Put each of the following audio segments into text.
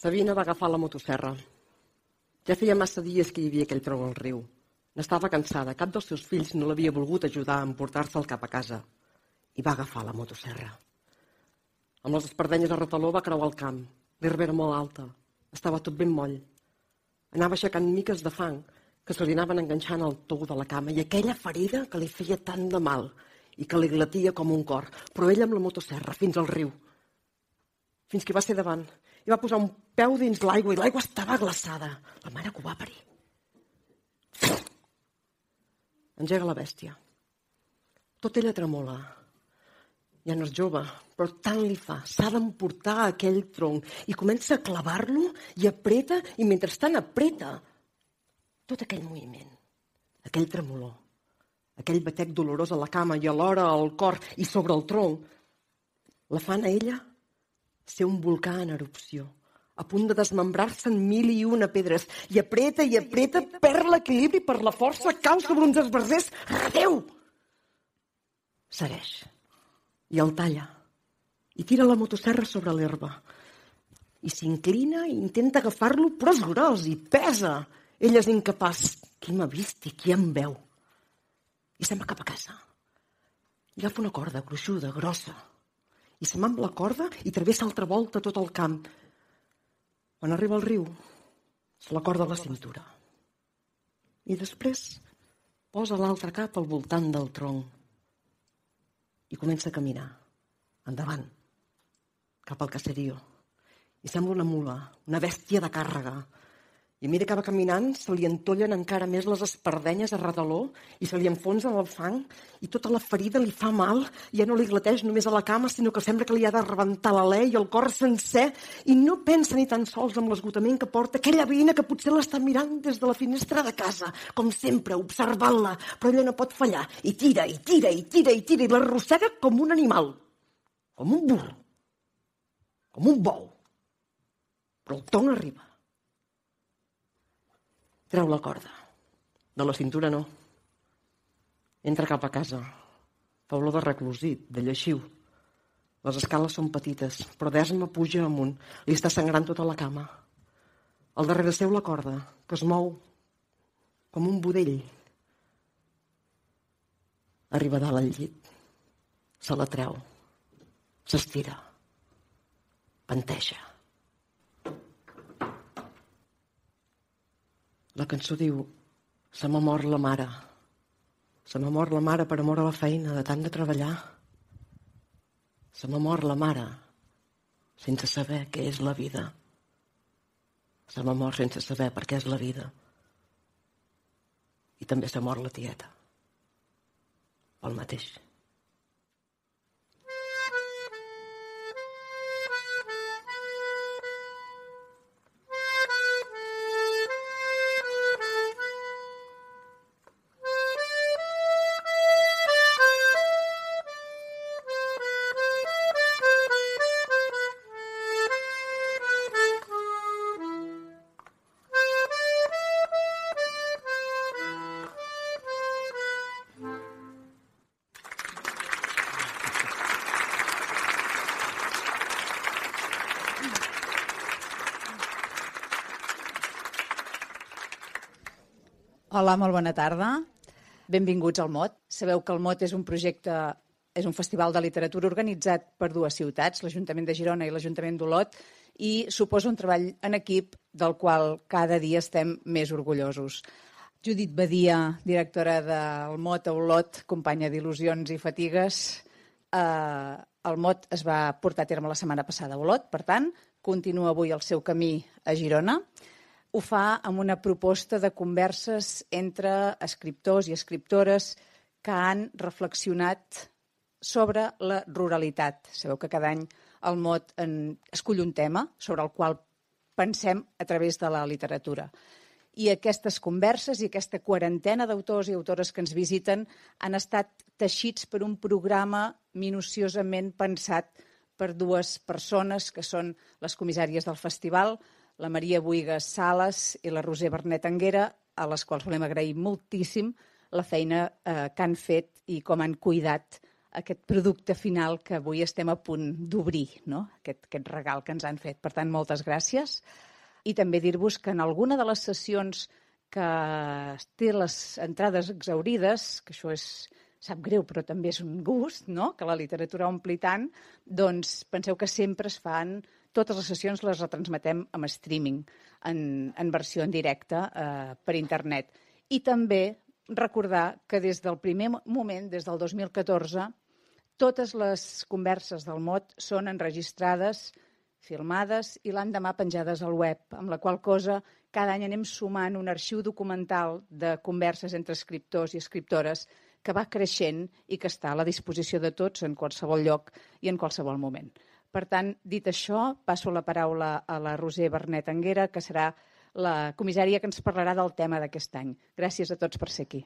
Sabina va agafar la motosserra. Ja feia massa dies que hi havia aquell tronc al riu. N'estava cansada. Cap dels seus fills no l'havia volgut ajudar a emportar-se'l cap a casa. I va agafar la motosserra. Amb les espardenyes de retaló va creuar el camp. L'herba era molt alta. Estava tot ben moll. Anava aixecant miques de fang que se li anaven enganxant al tou de la cama i aquella ferida que li feia tant de mal i que li glatia com un cor. Però ella amb la motosserra fins al riu. Fins que va ser davant va posar un peu dins l'aigua i l'aigua estava glaçada. La mare que ho va parir. Engega la bèstia. Tot ella tremola. Ja no és jove, però tant li fa. S'ha d'emportar aquell tronc i comença a clavar-lo i apreta, i mentrestant apreta tot aquell moviment, aquell tremolor, aquell batec dolorós a la cama i alhora al cor i sobre el tronc, la fan a ella ser un volcà en erupció, a punt de desmembrar-se en mil i una pedres, i apreta i apreta, perd l'equilibri per la força, cau sobre uns esbarzers, redeu! Segueix. I el talla. I tira la motosserra sobre l'herba. I s'inclina i intenta agafar-lo, però és gros i pesa. Ella és incapaç. Qui m'ha vist i qui em veu? I se'n va cap a casa. I agafa una corda gruixuda, grossa, i va amb la corda i travessa altra volta tot el camp. Quan arriba al riu, se la corda a la cintura. I després posa l'altre cap al voltant del tronc i comença a caminar, endavant, cap al caserio. I sembla una mula, una bèstia de càrrega, i a mesura que va caminant, se li entollen encara més les espardenyes a redaló i se li enfonsa en el fang i tota la ferida li fa mal. Ja no li glateix només a la cama, sinó que sembla que li ha de rebentar l'alè i el cor sencer i no pensa ni tan sols amb l'esgotament que porta aquella veïna que potser l'està mirant des de la finestra de casa, com sempre, observant-la, però ella no pot fallar. I tira, i tira, i tira, i tira, i l'arrossega com un animal, com un burro, com un bou. Però el ton arriba Treu la corda. De la cintura no. Entra cap a casa. Fa olor de reclusit, de lleixiu. Les escales són petites, però d'esma puja amunt. Li està sangrant tota la cama. Al darrere seu la corda, que es mou com un budell. Arriba dalt al llit. Se la treu. S'estira. Panteja. La cançó diu Se m'ha mort la mare. Se m'ha mort la mare per amor a la feina, de tant de treballar. Se m'ha mort la mare sense saber què és la vida. Se m'ha mort sense saber per què és la vida. I també s'ha mort la tieta. El mateix. Hola, molt bona tarda. Benvinguts al MOT. Sabeu que el MOT és un projecte, és un festival de literatura organitzat per dues ciutats, l'Ajuntament de Girona i l'Ajuntament d'Olot, i suposa un treball en equip del qual cada dia estem més orgullosos. Judit Badia, directora del MOT a Olot, companya d'il·lusions i fatigues. Eh, el MOT es va portar a terme la setmana passada a Olot, per tant, continua avui el seu camí a Girona ho fa amb una proposta de converses entre escriptors i escriptores que han reflexionat sobre la ruralitat. Sabeu que cada any el MOT en, escull un tema sobre el qual pensem a través de la literatura. I aquestes converses i aquesta quarantena d'autors i autores que ens visiten han estat teixits per un programa minuciosament pensat per dues persones que són les comissàries del festival, la Maria Buigas Sales i la Roser Bernet Anguera, a les quals volem agrair moltíssim la feina eh, que han fet i com han cuidat aquest producte final que avui estem a punt d'obrir, no? aquest, aquest regal que ens han fet. Per tant, moltes gràcies. I també dir-vos que en alguna de les sessions que té les entrades exaurides, que això és, sap greu, però també és un gust, no? que la literatura ompli tant, doncs penseu que sempre es fan totes les sessions les retransmetem amb streaming, en, en versió en directe eh, per internet. I també recordar que des del primer moment, des del 2014, totes les converses del MOT són enregistrades, filmades i l'endemà penjades al web, amb la qual cosa cada any anem sumant un arxiu documental de converses entre escriptors i escriptores que va creixent i que està a la disposició de tots en qualsevol lloc i en qualsevol moment. Per tant, dit això, passo la paraula a la Roser Bernet Anguera, que serà la comissària que ens parlarà del tema d'aquest any. Gràcies a tots per ser aquí.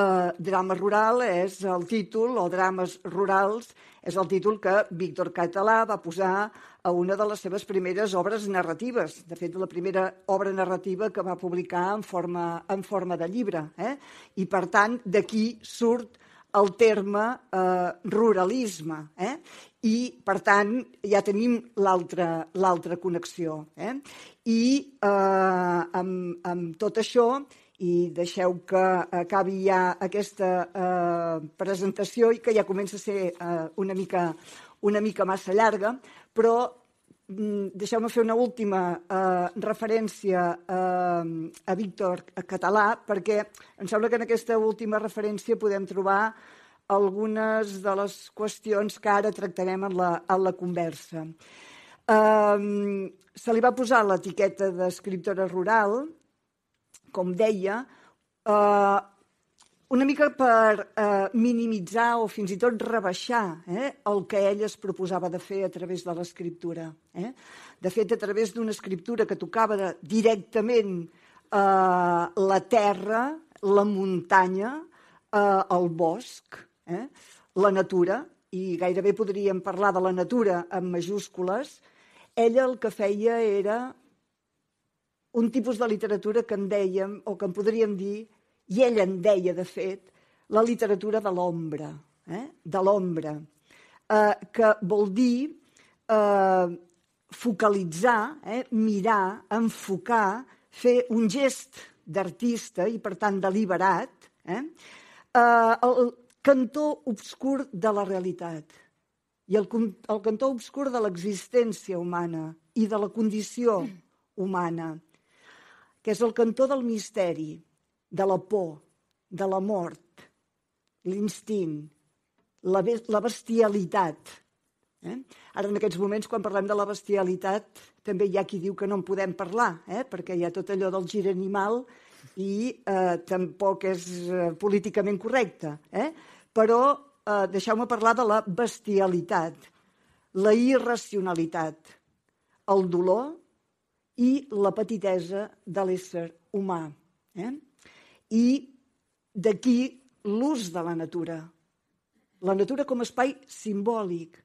Uh, drama rural és el títol, o drames rurals, és el títol que Víctor Català va posar a una de les seves primeres obres narratives. De fet, la primera obra narrativa que va publicar en forma, en forma de llibre. Eh? I, per tant, d'aquí surt el terme eh, ruralisme. Eh? I, per tant, ja tenim l'altra connexió. Eh? I eh, amb, amb tot això i deixeu que acabi ja aquesta eh, presentació i que ja comença a ser eh, una, mica, una mica massa llarga, però mm, deixeu-me fer una última eh, referència eh, a Víctor Català, perquè em sembla que en aquesta última referència podem trobar algunes de les qüestions que ara tractarem en la, en la conversa. Eh, se li va posar l'etiqueta d'escriptora rural, com deia, eh, una mica per eh, minimitzar o fins i tot rebaixar eh, el que ell es proposava de fer a través de l'escriptura. Eh? De fet, a través d'una escriptura que tocava de, directament eh, la terra, la muntanya, eh, el bosc, eh, la natura, i gairebé podríem parlar de la natura amb majúscules, ella el que feia era un tipus de literatura que en dèiem, o que en podríem dir, i ell en deia, de fet, la literatura de l'ombra, eh? de l'ombra, eh, que vol dir eh, focalitzar, eh? mirar, enfocar, fer un gest d'artista i, per tant, deliberat, eh? Eh, el cantó obscur de la realitat. i el, el cantó obscur de l'existència humana i de la condició humana, que és el cantó del misteri, de la por, de la mort, l'instint, la, la bestialitat. Eh? Ara, en aquests moments, quan parlem de la bestialitat, també hi ha qui diu que no en podem parlar, eh? perquè hi ha tot allò del gir animal i eh, tampoc és eh, políticament correcte. Eh? Però eh, deixeu-me parlar de la bestialitat, la irracionalitat, el dolor i la petitesa de l'ésser humà. Eh? I d'aquí l'ús de la natura. La natura com a espai simbòlic.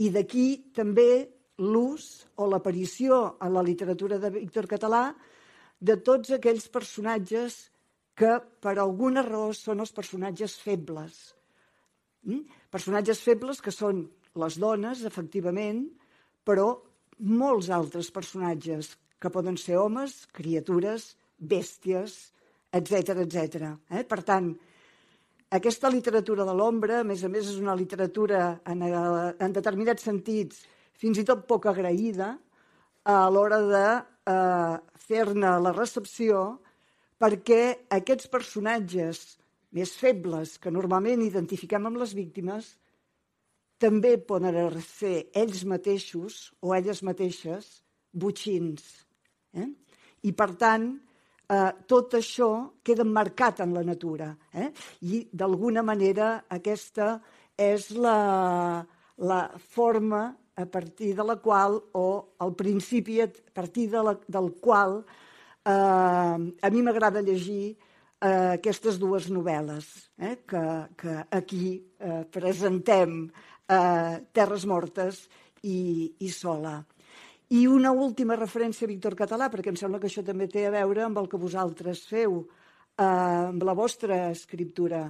I d'aquí també l'ús o l'aparició en la literatura de Víctor Català de tots aquells personatges que per alguna raó són els personatges febles. Mm? Personatges febles que són les dones, efectivament, però molts altres personatges que poden ser homes, criatures, bèsties, etc etc. Eh? Per tant, aquesta literatura de l'ombra, a més a més, és una literatura en, en determinats sentits fins i tot poc agraïda a l'hora de eh, fer-ne la recepció perquè aquests personatges més febles que normalment identifiquem amb les víctimes també poden ser ells mateixos o elles mateixes butxins. Eh? I, per tant, eh, tot això queda marcat en la natura. Eh? I, d'alguna manera, aquesta és la, la forma a partir de la qual, o al principi a partir de la, del qual eh, a mi m'agrada llegir eh, aquestes dues novel·les eh, que, que aquí eh, presentem, eh, Terres Mortes i, i Sola. I una última referència a Víctor Català, perquè em sembla que això també té a veure amb el que vosaltres feu, eh, amb la vostra escriptura.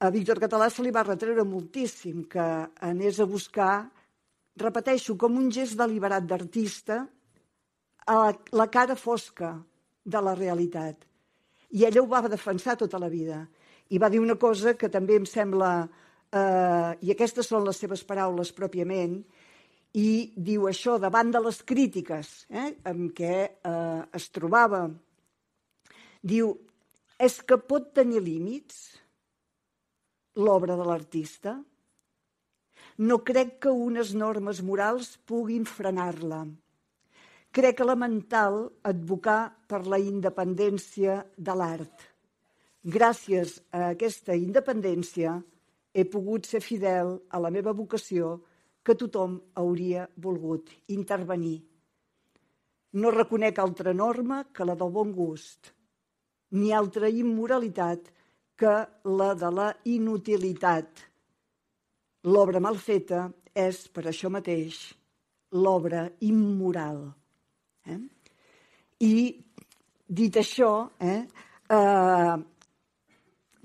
A Víctor Català se li va retreure moltíssim que anés a buscar repeteixo, com un gest deliberat d'artista, a la, la cara fosca de la realitat. I ella ho va defensar tota la vida. I va dir una cosa que també em sembla, eh, i aquestes són les seves paraules pròpiament, i diu això davant de les crítiques eh, amb què eh, es trobava. Diu, és que pot tenir límits l'obra de l'artista? No crec que unes normes morals puguin frenar-la. Crec elemental advocar per la independència de l'art. Gràcies a aquesta independència he pogut ser fidel a la meva vocació que tothom hauria volgut intervenir. No reconec altra norma que la del bon gust, ni altra immoralitat que la de la inutilitat L'obra mal feta és, per això mateix, l'obra immoral. Eh? I, dit això, eh, eh,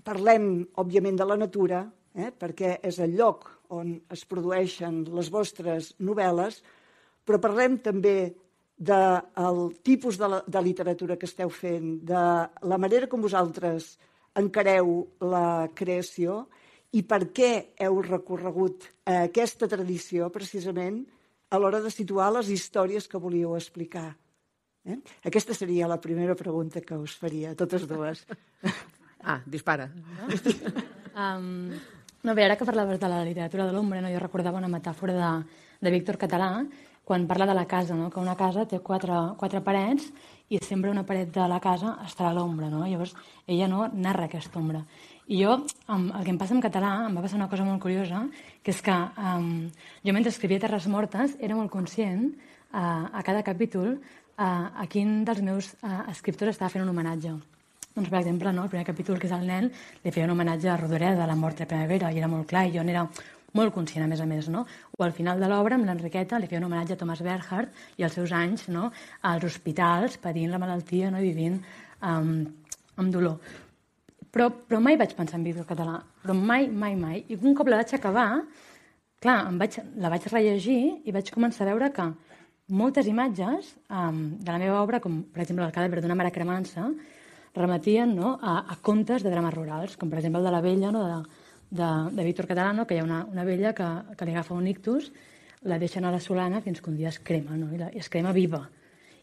parlem, òbviament, de la natura, eh, perquè és el lloc on es produeixen les vostres novel·les, però parlem també del de tipus de, la, de literatura que esteu fent, de la manera com vosaltres encareu la creació i per què heu recorregut a aquesta tradició precisament a l'hora de situar les històries que volíeu explicar. Eh? Aquesta seria la primera pregunta que us faria, totes dues. Ah, dispara. um, no, bé, ara que parlaves de la literatura de l'ombra, no? jo recordava una metàfora de, de Víctor Català, quan parla de la casa, no? que una casa té quatre, quatre parets i sempre una paret de la casa estarà a l'ombra. No? Llavors, ella no narra aquesta ombra. I jo, el que em passa en català, em va passar una cosa molt curiosa, que és que um, jo mentre escrivia Terres Mortes era molt conscient uh, a cada capítol uh, a quin dels meus uh, escriptors estava fent un homenatge. Doncs, per exemple, no, el primer capítol, que és el nen, li feia un homenatge a Rodoreda, de la mort de primavera, i era molt clar, i jo n'era molt conscient, a més a més, no? O al final de l'obra, amb l'Enriqueta, li feia un homenatge a Thomas Berhardt i els seus anys no? als hospitals, patint la malaltia no? i vivint um, amb dolor. Però, però mai vaig pensar en vídeo català, però mai, mai, mai. I un cop la vaig acabar, clar, em vaig, la vaig rellegir i vaig començar a veure que moltes imatges um, de la meva obra, com per exemple el cadàver d'una mare cremança, remetien no, a, a contes de drames rurals, com per exemple el de la vella no, de, de, de Víctor Catalano, que hi ha una, una vella que, que li agafa un ictus, la deixen a la solana fins que un dia es crema, no? I, la, i es crema viva.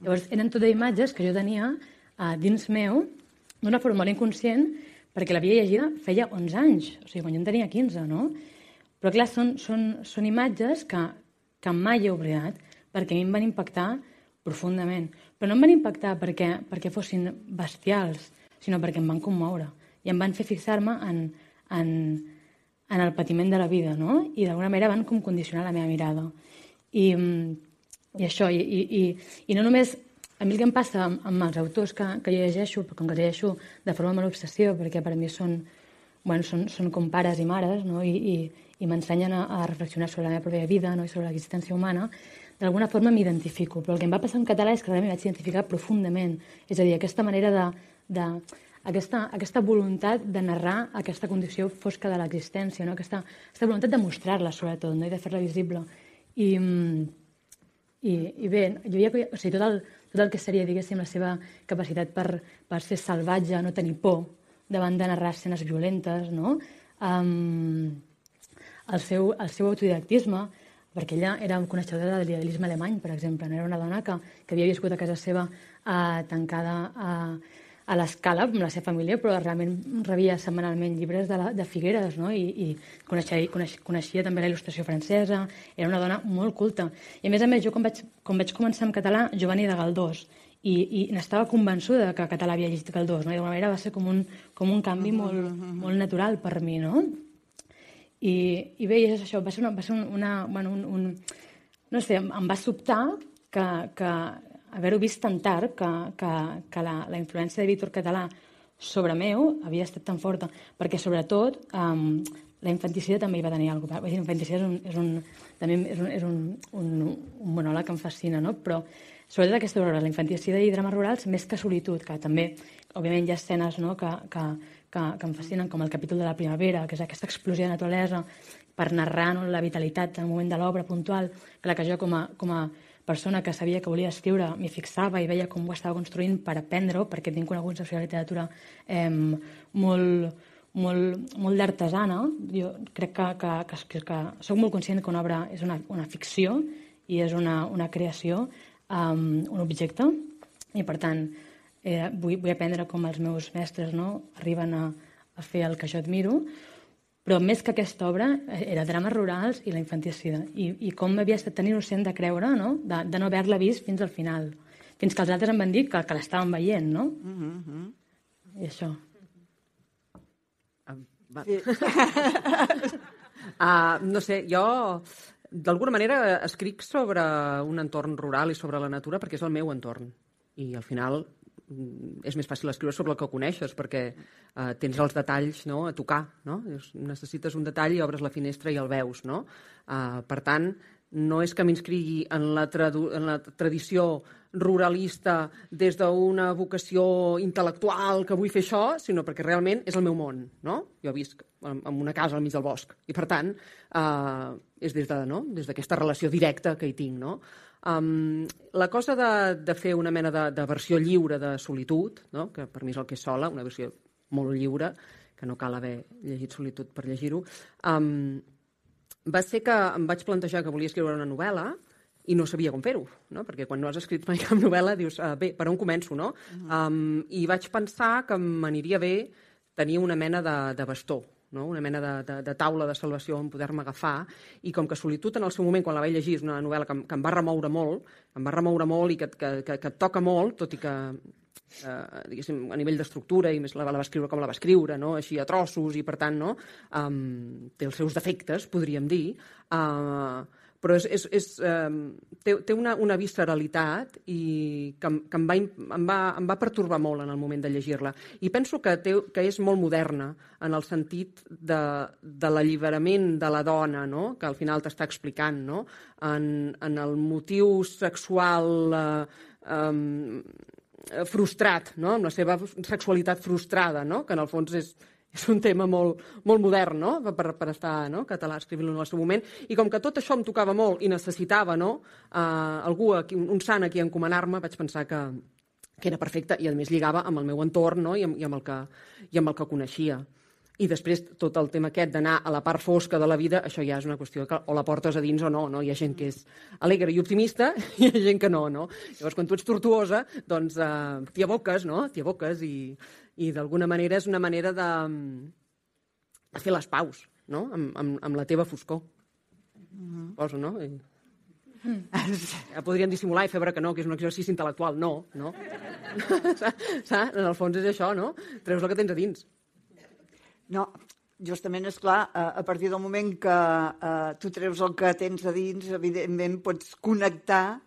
Llavors, eren tot imatges que jo tenia uh, dins meu, d'una forma molt inconscient, perquè l'havia llegida feia 11 anys, o sigui, quan jo en tenia 15, no? Però, clar, són, són, són imatges que, que mai he oblidat, perquè a mi em van impactar profundament. Però no em van impactar perquè, perquè fossin bestials, sinó perquè em van commoure i em van fer fixar-me en, en, en el patiment de la vida, no? I d'alguna manera van com condicionar la meva mirada. I, i això, i, i, i, i no només a mi el que em passa amb, amb els autors que, que jo llegeixo, com que llegeixo de forma molt obsessió, perquè per mi són, bueno, són, són com pares i mares, no? i, i, i m'ensenyen a, a reflexionar sobre la meva pròpia vida no? i sobre l'existència humana, d'alguna forma m'identifico. Però el que em va passar en català és que realment vaig identificar profundament. És a dir, aquesta manera de, de aquesta, aquesta voluntat de narrar aquesta condició fosca de l'existència, no? aquesta, aquesta voluntat de mostrar-la, sobretot, no? i de fer-la visible. I, i, i bé, jo ja, o sigui, tot, el, tot el que seria, diguéssim, la seva capacitat per, per ser salvatge, no tenir por davant de narrar escenes violentes, no? Um, el, seu, el seu autodidactisme, perquè ella era coneixedora de l'idealisme alemany, per exemple. No? Era una dona que, que havia viscut a casa seva uh, tancada a, uh, a l'escala amb la seva família, però realment rebia setmanalment llibres de, la, de Figueres, no? I, i coneixia, coneix, coneixia també la il·lustració francesa, era una dona molt culta. I a més a més, jo quan vaig, quan vaig començar en català, jo venia de Galdós, i, i n'estava convençuda que català havia llegit Galdós, no? i d'alguna manera va ser com un, com un canvi molt, molt natural per mi, no? I, i bé, és això, va ser, una, va ser una, bueno, un, un, no sé, em, em va sobtar que, que, haver-ho vist tan tard que, que, que la, la influència de Víctor Català sobre meu havia estat tan forta, perquè sobretot um, la infanticidat també hi va tenir alguna cosa. La infanticidat és un, és un, també és un, és un, un, un monòleg que em fascina, no? però sobretot aquesta obra, la infanticidat i drames rurals, més que solitud, que també, òbviament, hi ha escenes no? que, que, que, que em fascinen, com el capítol de la primavera, que és aquesta explosió de naturalesa per narrar no? la vitalitat en el moment de l'obra puntual, la que jo com a, com a persona que sabia que volia escriure m'hi fixava i veia com ho estava construint per aprendre-ho, perquè tinc coneguts de la literatura eh, molt, molt, molt d'artesana. Jo crec que, que, que, que, que soc molt conscient que una obra és una, una ficció i és una, una creació, um, un objecte, i per tant eh, vull, vull aprendre com els meus mestres no, arriben a, a fer el que jo admiro, però més que aquesta obra eh, era drames rurals i la infanticida. I, i com havia estat tan innocent de creure, no? De, de no haver-la vist fins al final. Fins que els altres em van dir que, que l'estaven veient, no? Mm -hmm. I això. Va. Sí. uh, no sé, jo d'alguna manera escric sobre un entorn rural i sobre la natura perquè és el meu entorn. I al final és més fàcil escriure sobre el que coneixes perquè eh, tens els detalls no, a tocar. No? Necessites un detall i obres la finestra i el veus. No? Eh, per tant, no és que m'inscrigui en, la en la tradició ruralista des d'una vocació intel·lectual que vull fer això, sinó perquè realment és el meu món. No? Jo visc en una casa al mig del bosc i, per tant, eh, és des d'aquesta de, no? des relació directa que hi tinc. No? Um, la cosa de, de fer una mena de, de versió lliure de solitud, no? que per mi és el que és sola, una versió molt lliure, que no cal haver llegit solitud per llegir-ho, um, va ser que em vaig plantejar que volia escriure una novel·la i no sabia com fer-ho, no? perquè quan no has escrit mai cap novel·la dius, uh, bé, per on començo, no? Uh -huh. um, I vaig pensar que m'aniria bé tenir una mena de, de bastó, no? una mena de, de, de taula de salvació on poder-me agafar, i com que Solitud en el seu moment, quan la vaig llegir, és una novel·la que, que em va remoure molt, em va remoure molt i que, que, que, que toca molt, tot i que eh, a nivell d'estructura, i més la, la va escriure com la va escriure, no? així a trossos, i per tant no? um, té els seus defectes, podríem dir, uh, però és, és, és, eh, té, té una, una visceralitat i que, que em, va, em, va, em va pertorbar molt en el moment de llegir-la. I penso que, té, que és molt moderna en el sentit de, de l'alliberament de la dona, no? que al final t'està explicant, no? en, en el motiu sexual eh, eh, frustrat, no? amb la seva sexualitat frustrada, no? que en el fons és, és un tema molt, molt modern, no?, per, per estar no? català escrivint-lo en el seu moment, i com que tot això em tocava molt i necessitava no? uh, algú, aquí, un sant a qui encomanar-me, vaig pensar que, que era perfecte i, a més, lligava amb el meu entorn no? I, amb, i, amb el que, i amb el que coneixia. I després tot el tema aquest d'anar a la part fosca de la vida, això ja és una qüestió que o la portes a dins o no, no? Hi ha gent que és alegre i optimista i hi ha gent que no, no? Llavors, quan tu ets tortuosa, doncs eh, t'hi aboques, no? T'hi aboques i, i d'alguna manera és una manera de, de fer les paus, no? Amb, amb, amb la teva foscor. Mm -hmm. Poso, no? I... Mm. Ja podrien dissimular i fer veure que no, que és un exercici intel·lectual. No, no. Saps? En el fons és això, no? Treus el que tens a dins. Justament, és clar, a partir del moment que eh, tu treus el que tens a dins, evidentment pots connectar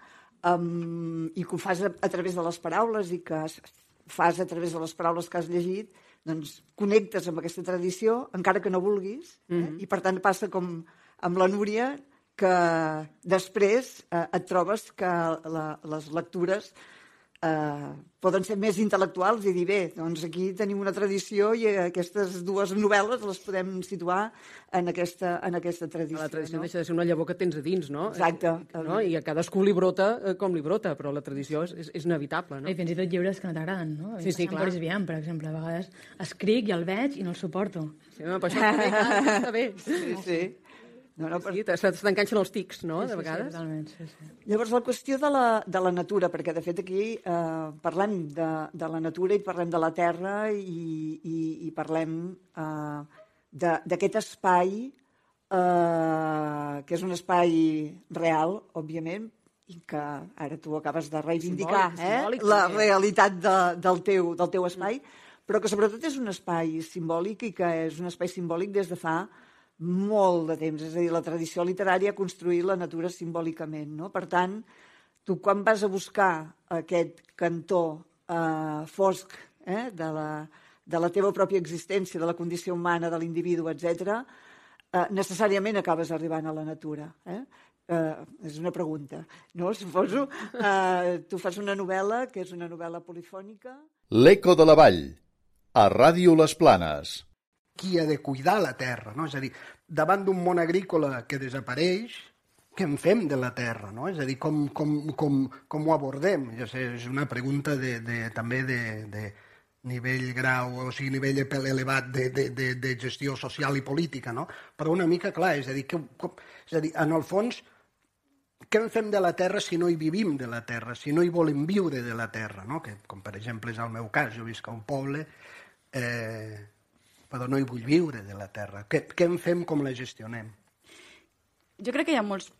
amb, i que ho fas a, a través de les paraules i que fas a través de les paraules que has llegit, doncs connectes amb aquesta tradició, encara que no vulguis, eh? mm -hmm. i per tant passa com amb la Núria, que després eh, et trobes que la, les lectures eh, poden ser més intel·lectuals i dir, bé, doncs aquí tenim una tradició i aquestes dues novel·les les podem situar en aquesta, en aquesta tradició. La tradició no? deixa de ser una llavor que tens a dins, no? Exacte. No? I a cadascú li brota eh, com li brota, però la tradició és, és, és inevitable, no? I fins i tot llibres que no t'agraden, no? Sí, sí, clar. Vian, per exemple, a vegades escric i el veig i no el suporto. Sí, home, però això està bé, clar, està bé. Sí, sí. No, no, sí, se t'enganxen els tics, no?, sí, de vegades. Sí, totalment, sí, sí. Llavors, la qüestió de la, de la natura, perquè de fet aquí eh, parlem de, de la natura i parlem de la terra i, i, i parlem eh, d'aquest espai eh, que és un espai real, òbviament, i que ara tu acabes de reivindicar simbòlic, eh? simbòlic, la també. realitat de, del, teu, del teu espai, mm. però que sobretot és un espai simbòlic i que és un espai simbòlic des de fa molt de temps. És a dir, la tradició literària ha construït la natura simbòlicament. No? Per tant, tu quan vas a buscar aquest cantó eh, fosc eh, de, la, de la teva pròpia existència, de la condició humana, de l'individu, etc, eh, necessàriament acabes arribant a la natura. Eh? Eh, és una pregunta, no? Suposo. Eh, tu fas una novel·la, que és una novel·la polifònica. L'Eco de la Vall, a Ràdio Les Planes qui ha de cuidar la terra, no? És a dir, davant d'un món agrícola que desapareix, què en fem de la terra, no? És a dir, com, com, com, com ho abordem? Ja sé, és una pregunta de, de, també de, de nivell grau, o sigui, nivell elevat de, de, de, de gestió social i política, no? Però una mica clar, és a dir, que, com, és a dir en el fons, què en fem de la terra si no hi vivim de la terra, si no hi volem viure de la terra, no? Que, com per exemple és el meu cas, jo visc a un poble eh, però no hi vull viure de la terra. Què, què en fem, com la gestionem? Jo crec que hi ha molts,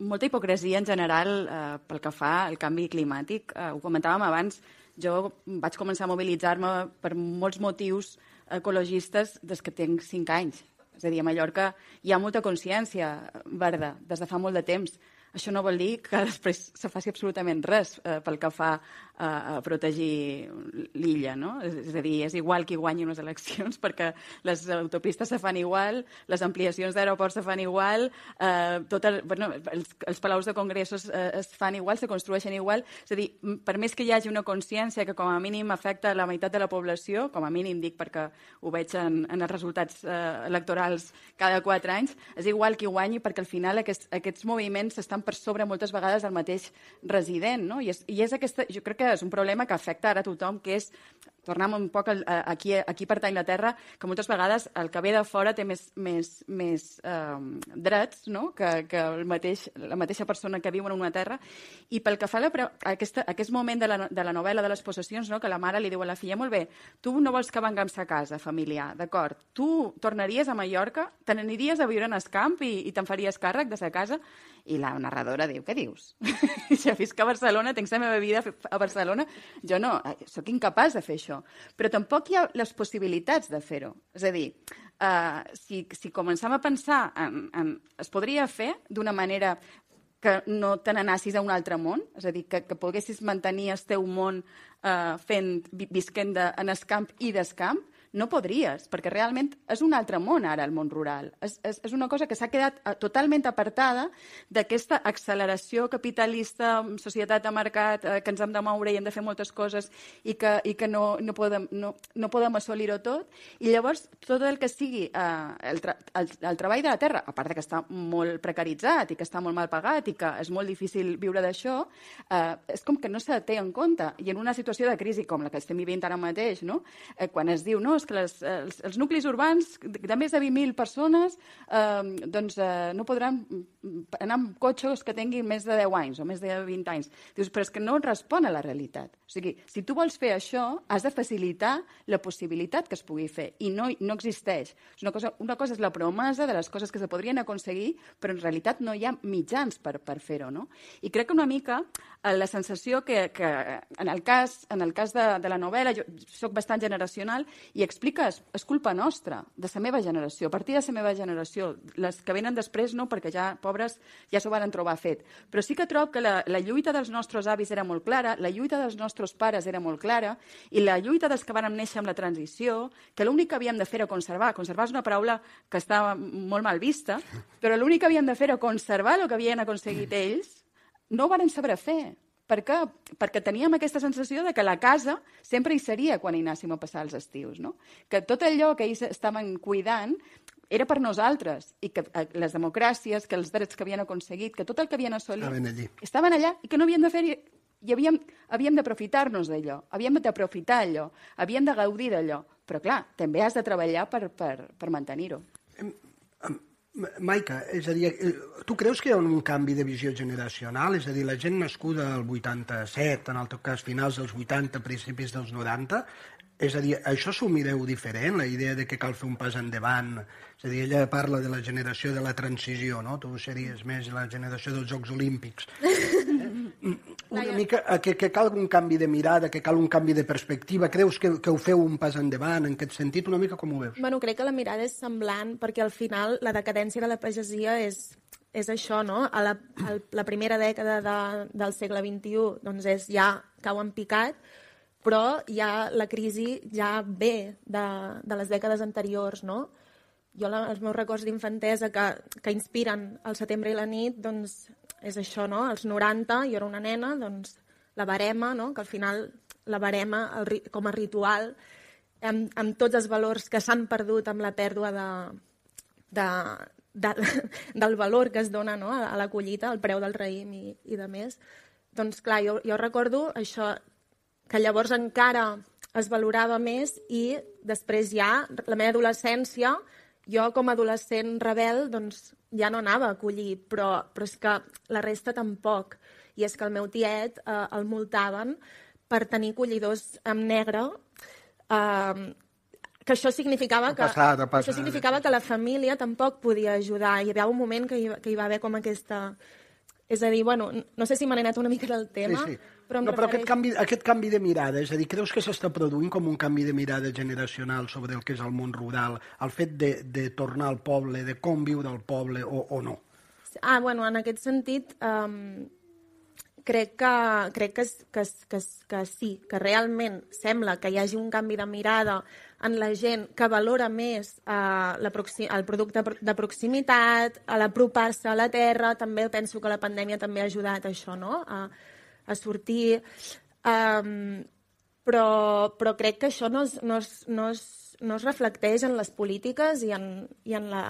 molta hipocresia en general eh, pel que fa al canvi climàtic. Eh, ho comentàvem abans, jo vaig començar a mobilitzar-me per molts motius ecologistes des que tinc cinc anys. És a dir, a Mallorca hi ha molta consciència verda des de fa molt de temps. Això no vol dir que després se faci absolutament res eh, pel que fa a, a protegir l'illa, no? És, és a dir, és igual qui guanyi unes eleccions perquè les autopistes se fan igual, les ampliacions d'aeroports se fan igual, eh, tot el, bueno, els, els palaus de congressos eh, es fan igual, se construeixen igual. És a dir, per més que hi hagi una consciència que com a mínim afecta la meitat de la població, com a mínim dic perquè ho veig en, en els resultats eh, electorals cada quatre anys, és igual qui guanyi perquè al final aquests, aquests moviments estan per sobre moltes vegades del mateix resident, no? I és, i és aquesta, jo crec que és un problema que afecta ara tothom, que és tornem un poc aquí, aquí pertany la terra, que moltes vegades el que ve de fora té més, més, més eh, drets no? que, que el mateix, la mateixa persona que viu en una terra. I pel que fa a, la, a aquesta, a aquest moment de la, de la novel·la de les possessions, no? que la mare li diu a la filla, molt bé, tu no vols que venguem a casa familiar, d'acord, tu tornaries a Mallorca, te n'aniries a viure en escamp i, i te'n faries càrrec de sa casa? I la narradora diu, què dius? jo visc a Barcelona, tinc la meva vida a Barcelona, jo no, eh, sóc incapaç de fer això. Però tampoc hi ha les possibilitats de fer-ho. És a dir, uh, si, si començam a pensar en, en... Es podria fer d'una manera que no te n'anassis a un altre món, és a dir, que, que poguessis mantenir el teu món eh, fent, visquent de, en escamp i descamp, no podries, perquè realment és un altre món ara, el món rural. És, és, és una cosa que s'ha quedat eh, totalment apartada d'aquesta acceleració capitalista, societat de mercat, eh, que ens hem de moure i hem de fer moltes coses i que, i que no, no podem, no, no podem assolir-ho tot. I llavors, tot el que sigui eh, el, tra el, el treball de la terra, a part de que està molt precaritzat i que està molt mal pagat i que és molt difícil viure d'això, eh, és com que no se té en compte. I en una situació de crisi com la que estem vivint ara mateix, no? eh, quan es diu no, és que les, els, els nuclis urbans de, més de 20.000 persones eh, doncs, eh, no podran anar amb cotxes que tinguin més de 10 anys o més de 20 anys. Dius, però és que no respon a la realitat. O sigui, si tu vols fer això, has de facilitar la possibilitat que es pugui fer i no, no existeix. Una cosa, una cosa és la promesa de les coses que se podrien aconseguir, però en realitat no hi ha mitjans per, per fer-ho. No? I crec que una mica eh, la sensació que, que en el cas, en el cas de, de la novel·la, jo sóc bastant generacional i expliques, és culpa nostra, de la meva generació, a partir de la meva generació. Les que venen després no, perquè ja, pobres, ja s'ho van trobar fet. Però sí que trobo que la, la lluita dels nostres avis era molt clara, la lluita dels nostres pares era molt clara, i la lluita dels que van néixer amb la transició, que l'únic que havíem de fer era conservar. Conservar és una paraula que està molt mal vista, però l'únic que havíem de fer era conservar el que havien aconseguit ells, no ho varen saber fer. Per què? Perquè teníem aquesta sensació de que la casa sempre hi seria quan hi anàssim a passar els estius, no? Que tot allò que ells estaven cuidant era per nosaltres i que eh, les democràcies, que els drets que havien aconseguit, que tot el que havien assolit... Estaven allí. Estaven allà i que no havien de fer i havíem, havíem d'aprofitar-nos d'allò, havíem d'aprofitar allò, havíem de gaudir d'allò. Però, clar, també has de treballar per, per, per mantenir-ho. Maica, és a dir, eh, tu creus que hi ha un canvi de visió generacional? És a dir, la gent nascuda al 87, en el teu cas finals dels 80, principis dels 90, és a dir, això s'ho mireu diferent, la idea de que cal fer un pas endavant? És a dir, ella parla de la generació de la transició, no? Tu series més la generació dels Jocs Olímpics. Una mica eh, que, que cal un canvi de mirada, que cal un canvi de perspectiva. Creus que, que ho feu un pas endavant en aquest sentit? Una mica com ho veus? Bueno, crec que la mirada és semblant perquè al final la decadència de la pagesia és, és això, no? A la, a la primera dècada de, del segle XXI doncs és ja cau en picat, però ja la crisi ja ve de, de les dècades anteriors, no? Jo la, els meus records d'infantesa que, que inspiren el setembre i la nit, doncs és això, no? Als 90, jo era una nena, doncs la barema, no? Que al final la barema el, com a ritual, amb, amb tots els valors que s'han perdut amb la pèrdua de, de, de, del valor que es dona no? a la collita, el preu del raïm i, i de més. Doncs clar, jo, jo recordo això, que llavors encara es valorava més i després ja, la meva adolescència, jo com a adolescent rebel doncs, ja no anava a acollir, però, però és que la resta tampoc. I és que el meu tiet eh, el multaven per tenir collidors amb negre, eh, que això significava que, passat, passat. això significava que la família tampoc podia ajudar. Hi havia un moment que hi, que hi va haver com aquesta... És a dir, bueno, no sé si m'he anat una mica del tema, sí, sí. Però no, però aquest canvi, aquest canvi de mirada, és a dir, creus que s'està produint com un canvi de mirada generacional sobre el que és el món rural, el fet de, de tornar al poble, de com viure al poble o, o no? Ah, bueno, en aquest sentit, um, crec, que, crec que, que, que, que sí, que realment sembla que hi hagi un canvi de mirada en la gent que valora més uh, la el producte de proximitat, a l'apropar-se a la terra, també penso que la pandèmia també ha ajudat a això, no?, a, a sortir... Um, però, però crec que això no es, no, es, no, es, no es reflecteix en les polítiques i en, i en, la,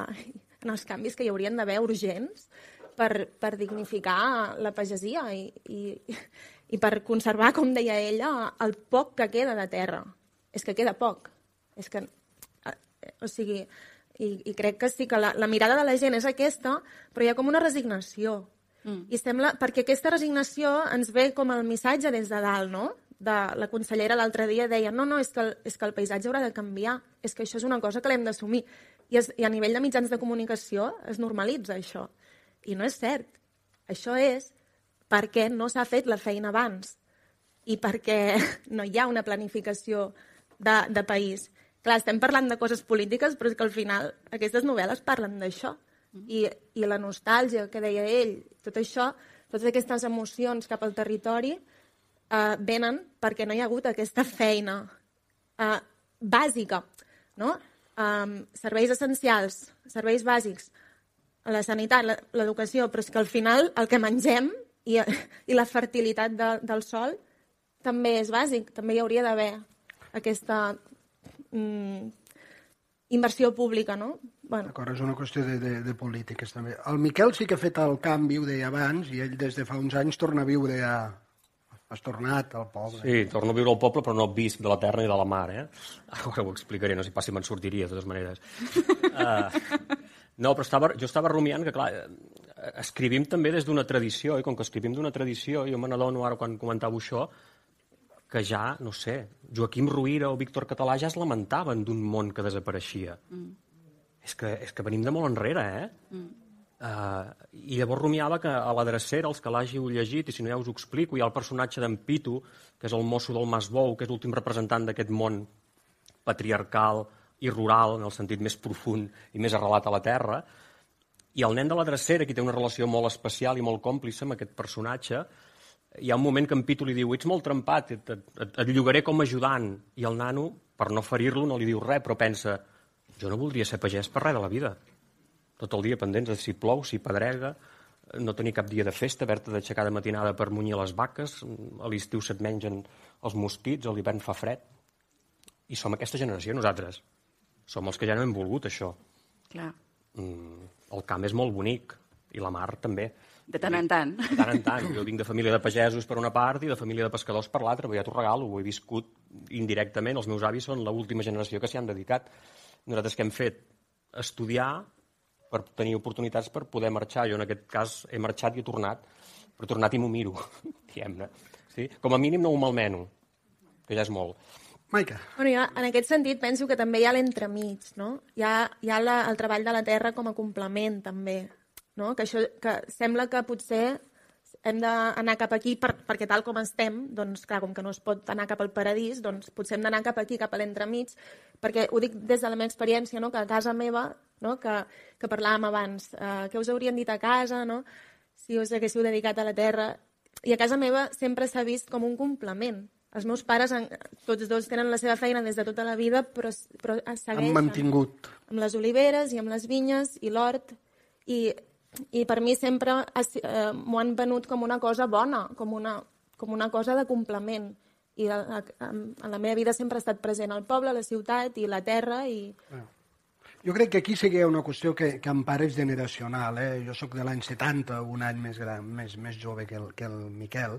en els canvis que hi haurien d'haver urgents per, per dignificar la pagesia i, i, i per conservar, com deia ella, el poc que queda de terra. És que queda poc. És que, o sigui, i, i crec que sí que la, la mirada de la gent és aquesta, però hi ha com una resignació. Mm. I sembla, perquè aquesta resignació ens ve com el missatge des de dalt, no? De la consellera l'altre dia deia no, no, és que, el, és que el paisatge haurà de canviar, és que això és una cosa que l'hem d'assumir. I, es, I a nivell de mitjans de comunicació es normalitza això. I no és cert. Això és perquè no s'ha fet la feina abans i perquè no hi ha una planificació de, de país. Clar, estem parlant de coses polítiques, però és que al final aquestes novel·les parlen d'això. I, I la nostàlgia que deia ell, tot això, totes aquestes emocions cap al territori eh, venen perquè no hi ha hagut aquesta feina eh, bàsica, no? Um, serveis essencials, serveis bàsics, la sanitat, l'educació, però és que al final el que mengem i, i la fertilitat de, del sol també és bàsic, també hi hauria d'haver aquesta mm, inversió pública, no? Bueno. D'acord, és una qüestió de, de, de polítiques també. El Miquel sí que ha fet el canvi, ho deia abans, i ell des de fa uns anys torna a viure a, Has tornat al poble. Sí, torno a viure al poble, però no visc de la terra ni de la mar, eh? Ara ho explicaré, no sé pas si me'n sortiria, de totes maneres. Uh, no, però estava, jo estava rumiant que, clar, eh, escrivim també des d'una tradició, i com que escrivim d'una tradició, jo me n'adono ara quan comentàveu això, que ja, no sé, Joaquim Ruïra o Víctor Català ja es lamentaven d'un món que desapareixia. Mm. És, que, és que venim de molt enrere, eh? Mm. Uh, I llavors rumiava que a la drecera, els que l'hàgiu llegit, i si no ja us ho explico, hi ha el personatge d'en Pitu, que és el mosso del Mas Bou, que és l'últim representant d'aquest món patriarcal i rural, en el sentit més profund i més arrelat a la terra, i el nen de la drecera, qui té una relació molt especial i molt còmplice amb aquest personatge, hi ha un moment que en Pitu li diu ets molt trempat, et, et, et llogaré com ajudant, i el nano, per no ferir-lo, no li diu res, però pensa jo no voldria ser pagès per res de la vida tot el dia pendents de si plou, si pedrega, no tenir cap dia de festa, haver-te d'aixecar de matinada per munyir les vaques, a l'estiu se't mengen els mosquits, a l'hivern fa fred. I som aquesta generació, nosaltres. Som els que ja no hem volgut això. Clar. Mm, el camp és molt bonic, i la mar també. De tant en tant. De tant en tant. Jo vinc de família de pagesos per una part i de família de pescadors per l'altra, però ja t'ho regalo, ho he viscut indirectament. Els meus avis són l'última generació que s'hi han dedicat. Nosaltres què hem fet? Estudiar, per tenir oportunitats per poder marxar. Jo, en aquest cas, he marxat i he tornat, però he tornat i m'ho miro, diguem-ne. Sí? Com a mínim no ho malmeno, que ja és molt. Maica. Bueno, jo, en aquest sentit, penso que també hi ha l'entremig, no? Hi ha, hi ha la, el treball de la terra com a complement, també. No? Que, això, que sembla que potser hem d'anar cap aquí per, perquè tal com estem, doncs clar, com que no es pot anar cap al paradís, doncs potser hem d'anar cap aquí, cap a l'entremig, perquè ho dic des de la meva experiència, no? que a casa meva, no? que, que parlàvem abans, eh, què us haurien dit a casa, no? si us haguéssiu dedicat a la terra, i a casa meva sempre s'ha vist com un complement. Els meus pares, tots dos tenen la seva feina des de tota la vida, però, però segueixen. Han mantingut. Amb les oliveres i amb les vinyes i l'hort. I i per mi sempre eh, m'ho han venut com una cosa bona, com una, com una cosa de complement. I a, a, en la meva vida sempre ha estat present el poble, la ciutat i la terra. I... Jo crec que aquí sí que hi ha una qüestió que, que en part és generacional. Eh? Jo sóc de l'any 70, un any més, gran, més, més jove que el, que el Miquel,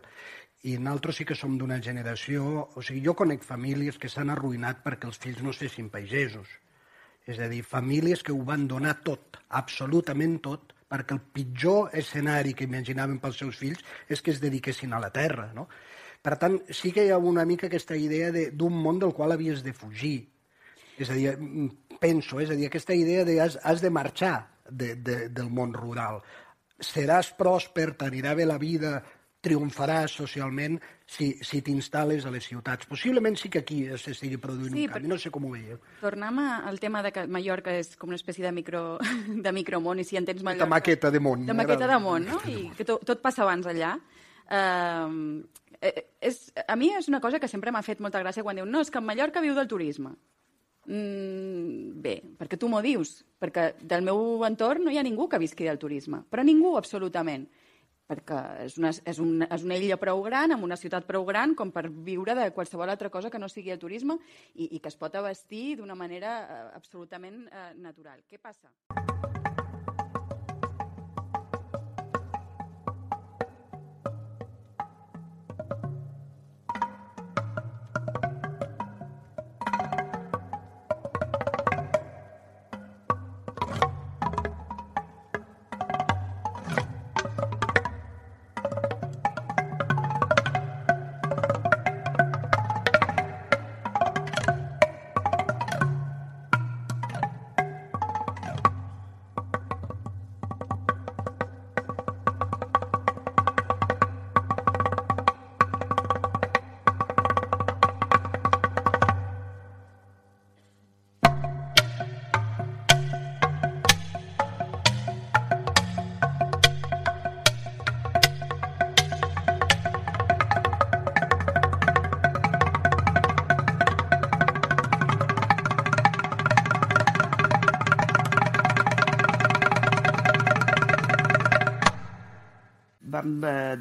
i nosaltres sí que som d'una generació... O sigui, jo conec famílies que s'han arruïnat perquè els fills no fessin pagesos. És a dir, famílies que ho van donar tot, absolutament tot, perquè el pitjor escenari que imaginaven pels seus fills és que es dediquessin a la terra. No? Per tant, sí que hi ha una mica aquesta idea d'un món del qual havies de fugir. És a dir, penso, és a dir, aquesta idea de has, has de marxar de, de, del món rural. Seràs pròsper, t'anirà bé la vida, triomfaràs socialment si, si t'instal·les a les ciutats. Possiblement sí que aquí s'estigui produint sí, un canvi, no sé com ho veieu. Tornem al tema de que Mallorca és com una espècie de, micro, de micromón i si entens Mallorca... De maqueta de món. De maqueta de món, no? I que tot, tot passa abans allà. Uh, és, a mi és una cosa que sempre m'ha fet molta gràcia quan diu no, és que Mallorca viu del turisme. Mm, bé, perquè tu m'ho dius, perquè del meu entorn no hi ha ningú que visqui del turisme, però ningú absolutament perquè és una, és, una, és una illa prou gran, amb una ciutat prou gran, com per viure de qualsevol altra cosa que no sigui el turisme i, i que es pot abastir d'una manera eh, absolutament eh, natural. Què passa?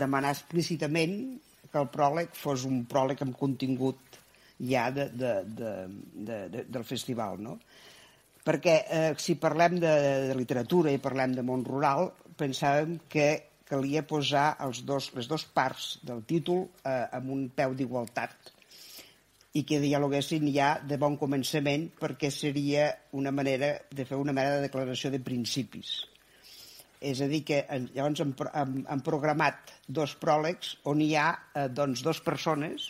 Demanar explícitament que el pròleg fos un pròleg amb contingut ja de, de, de, de, de, del festival, no? Perquè eh, si parlem de, de literatura i parlem de món rural, pensàvem que calia posar els dos, les dues parts del títol eh, amb un peu d'igualtat i que dialoguessin ja de bon començament perquè seria una manera de fer una mena de declaració de principis. És a dir, que llavors han, han, han programat dos pròlegs on hi ha eh, doncs, dos persones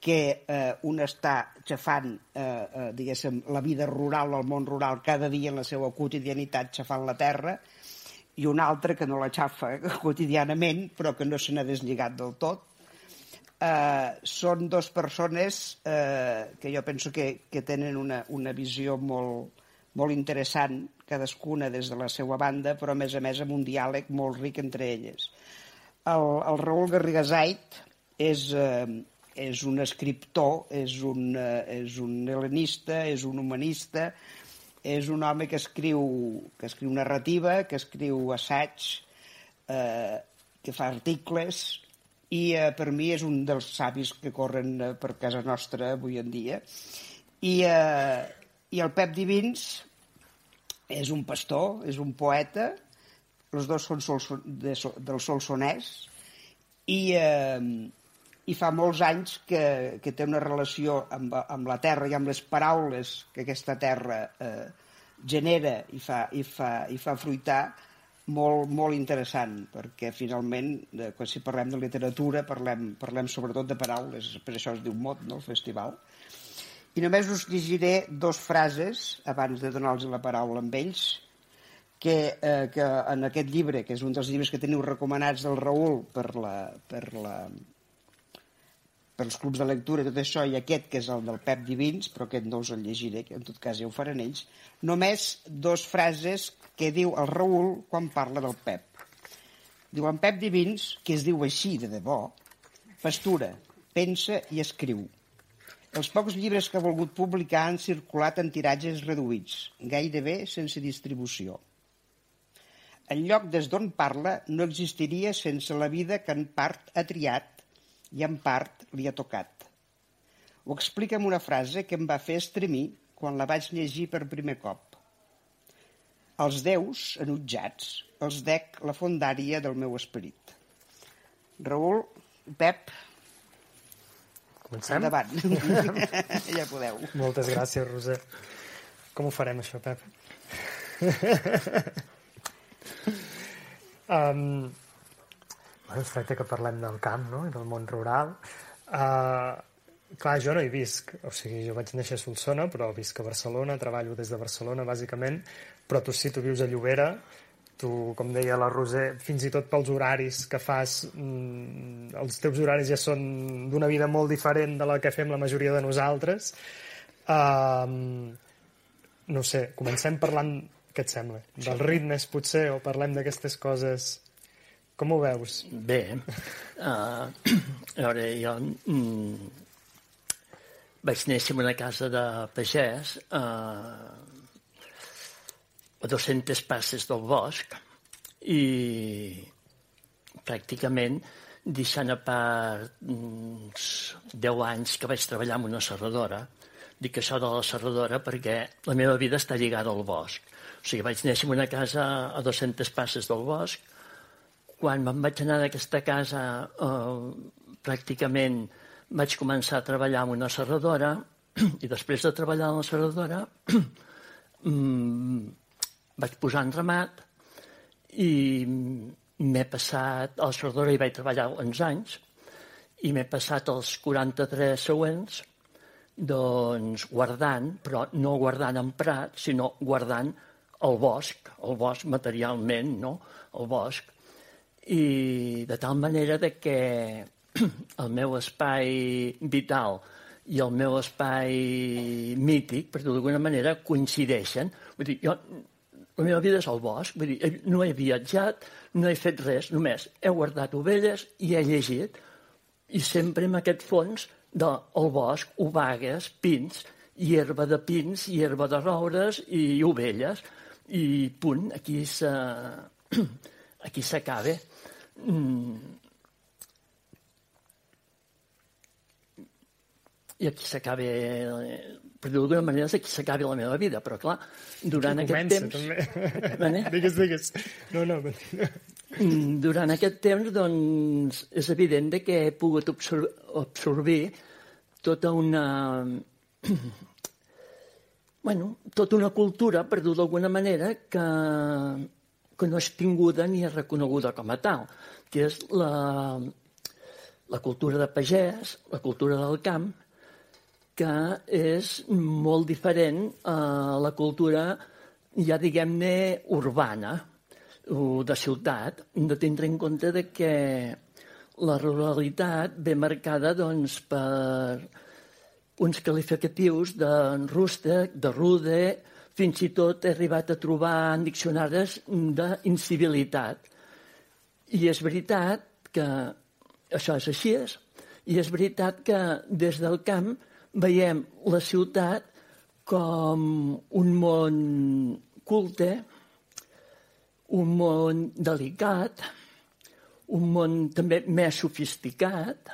que eh, un està xafant, eh, eh, diguéssim, la vida rural, el món rural, cada dia en la seva quotidianitat xafant la terra, i un altre que no la xafa quotidianament, però que no se n'ha deslligat del tot. Eh, són dues persones eh, que jo penso que, que tenen una, una visió molt, molt interessant, cadascuna des de la seva banda, però a més a més amb un diàleg molt ric entre elles. El, el Raül Garrigasait és, eh, és un escriptor, és un, eh, és un helenista, és un humanista, és un home que escriu, que escriu narrativa, que escriu assaig, eh, que fa articles, i eh, per mi és un dels savis que corren eh, per casa nostra avui en dia. I, eh, i el Pep Divins és un pastor, és un poeta, els dos són sol, de, del Solsonès, i, eh, i fa molts anys que, que té una relació amb, amb la terra i amb les paraules que aquesta terra eh, genera i fa, i fa, i fa fruitar molt, molt interessant, perquè finalment, eh, quan si parlem de literatura, parlem, parlem sobretot de paraules, per això es diu mot, no?, el festival. I només us llegiré dos frases, abans de donar-los la paraula amb ells, que, eh, que en aquest llibre, que és un dels llibres que teniu recomanats del Raül per la, per la, pels clubs de lectura i tot això, i aquest, que és el del Pep Divins, però aquest no us el llegiré, que en tot cas ja ho faran ells, només dos frases que diu el Raül quan parla del Pep. Diu, en Pep Divins, que es diu així de debò, pastura, pensa i escriu. Els pocs llibres que ha volgut publicar han circulat en tiratges reduïts, gairebé sense distribució. El lloc des d'on parla no existiria sense la vida que en part ha triat i en part li ha tocat. Ho explica amb una frase que em va fer estremir quan la vaig llegir per primer cop. Els déus, enutjats, els dec la fondària del meu esperit. Raül, Pep, Comencem? endavant. ja podeu. Moltes gràcies, Roser. Com ho farem, això, Pep? um, Bueno, es tracta que parlem del camp, no?, i del món rural. Uh, clar, jo no hi visc, o sigui, jo vaig néixer a Solsona, però visc a Barcelona, treballo des de Barcelona, bàsicament, però tu sí, tu vius a Llobera, tu, com deia la Roser, fins i tot pels horaris que fas, mm, els teus horaris ja són d'una vida molt diferent de la que fem la majoria de nosaltres. Uh, no sé, comencem parlant, què et sembla? Dels ritmes, potser, o parlem d'aquestes coses com ho veus? Bé, uh, a veure, jo mm, vaig néixer en una casa de pagès uh, a 200 passes del bosc i pràcticament deixant a part uns 10 anys que vaig treballar en una serradora, dic això de la serradora perquè la meva vida està lligada al bosc. O sigui, vaig néixer en una casa a 200 passes del bosc, quan me'n vaig anar d'aquesta casa, eh, pràcticament vaig començar a treballar en una serradora i després de treballar en la serradora mm, vaig posar en ramat i m'he passat, a la serradora hi vaig treballar 11 anys i m'he passat els 43 següents doncs guardant, però no guardant en prat, sinó guardant el bosc, el bosc materialment, no? el bosc, i de tal manera de que el meu espai vital i el meu espai mític, per d'alguna manera, coincideixen. Vull dir, jo, la meva vida és al bosc, vull dir, no he viatjat, no he fet res, només he guardat ovelles i he llegit, i sempre amb aquest fons del de, bosc, obagues, pins, i herba de pins, i herba de roures i ovelles, i punt, aquí s'acaba. Mm. I aquí s'acaba, per dir d'alguna manera, aquí s'acaba la meva vida, però clar, durant aquest comença, temps... També. Vale? digues, digues. No, no, mm, durant aquest temps doncs, és evident de que he pogut absor absorbir tota una... bueno, tota una cultura, per dir d'alguna manera, que, que no és tinguda ni és reconeguda com a tal, que és la, la cultura de pagès, la cultura del camp, que és molt diferent a la cultura, ja diguem-ne, urbana o de ciutat. De tindre en compte de que la ruralitat ve marcada doncs, per uns qualificatius de rústec, de rude, fins i tot he arribat a trobar en diccionaris d'incivilitat. I és veritat que això és així, i és veritat que des del camp veiem la ciutat com un món culte, un món delicat, un món també més sofisticat,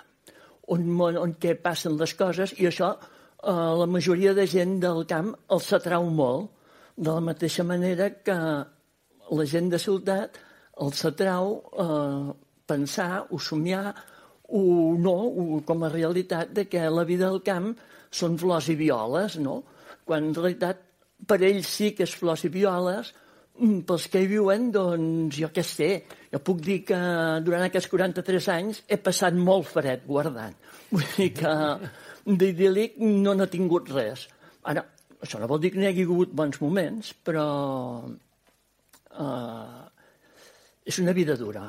un món on què passen les coses, i això eh, la majoria de gent del camp els atrau molt, de la mateixa manera que la gent de ciutat els atrau eh, pensar o somiar o no, o com a realitat de que la vida del camp són flors i violes, no? Quan en realitat per ells sí que és flors i violes, mm, pels que hi viuen, doncs jo què sé, jo puc dir que durant aquests 43 anys he passat molt fred guardant. Vull dir que d'idíl·lic no n'ha tingut res. Ara, això no vol dir que n'hi hagi hagut bons moments, però eh, és una vida dura.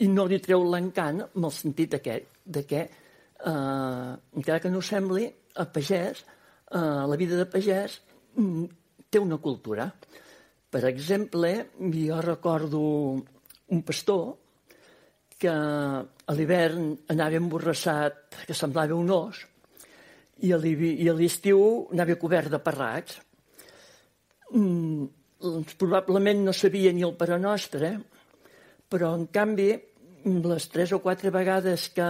I no li treu l'encant amb el sentit que, de que eh, encara que no sembli, a pagès, eh, la vida de pagès mm, té una cultura. Per exemple, jo recordo un pastor que a l'hivern anava emborrassat, que semblava un os, i a l'estiu anava cobert de parrats. Mm, doncs, probablement no sabia ni el Pare Nostre, però en canvi les tres o quatre vegades que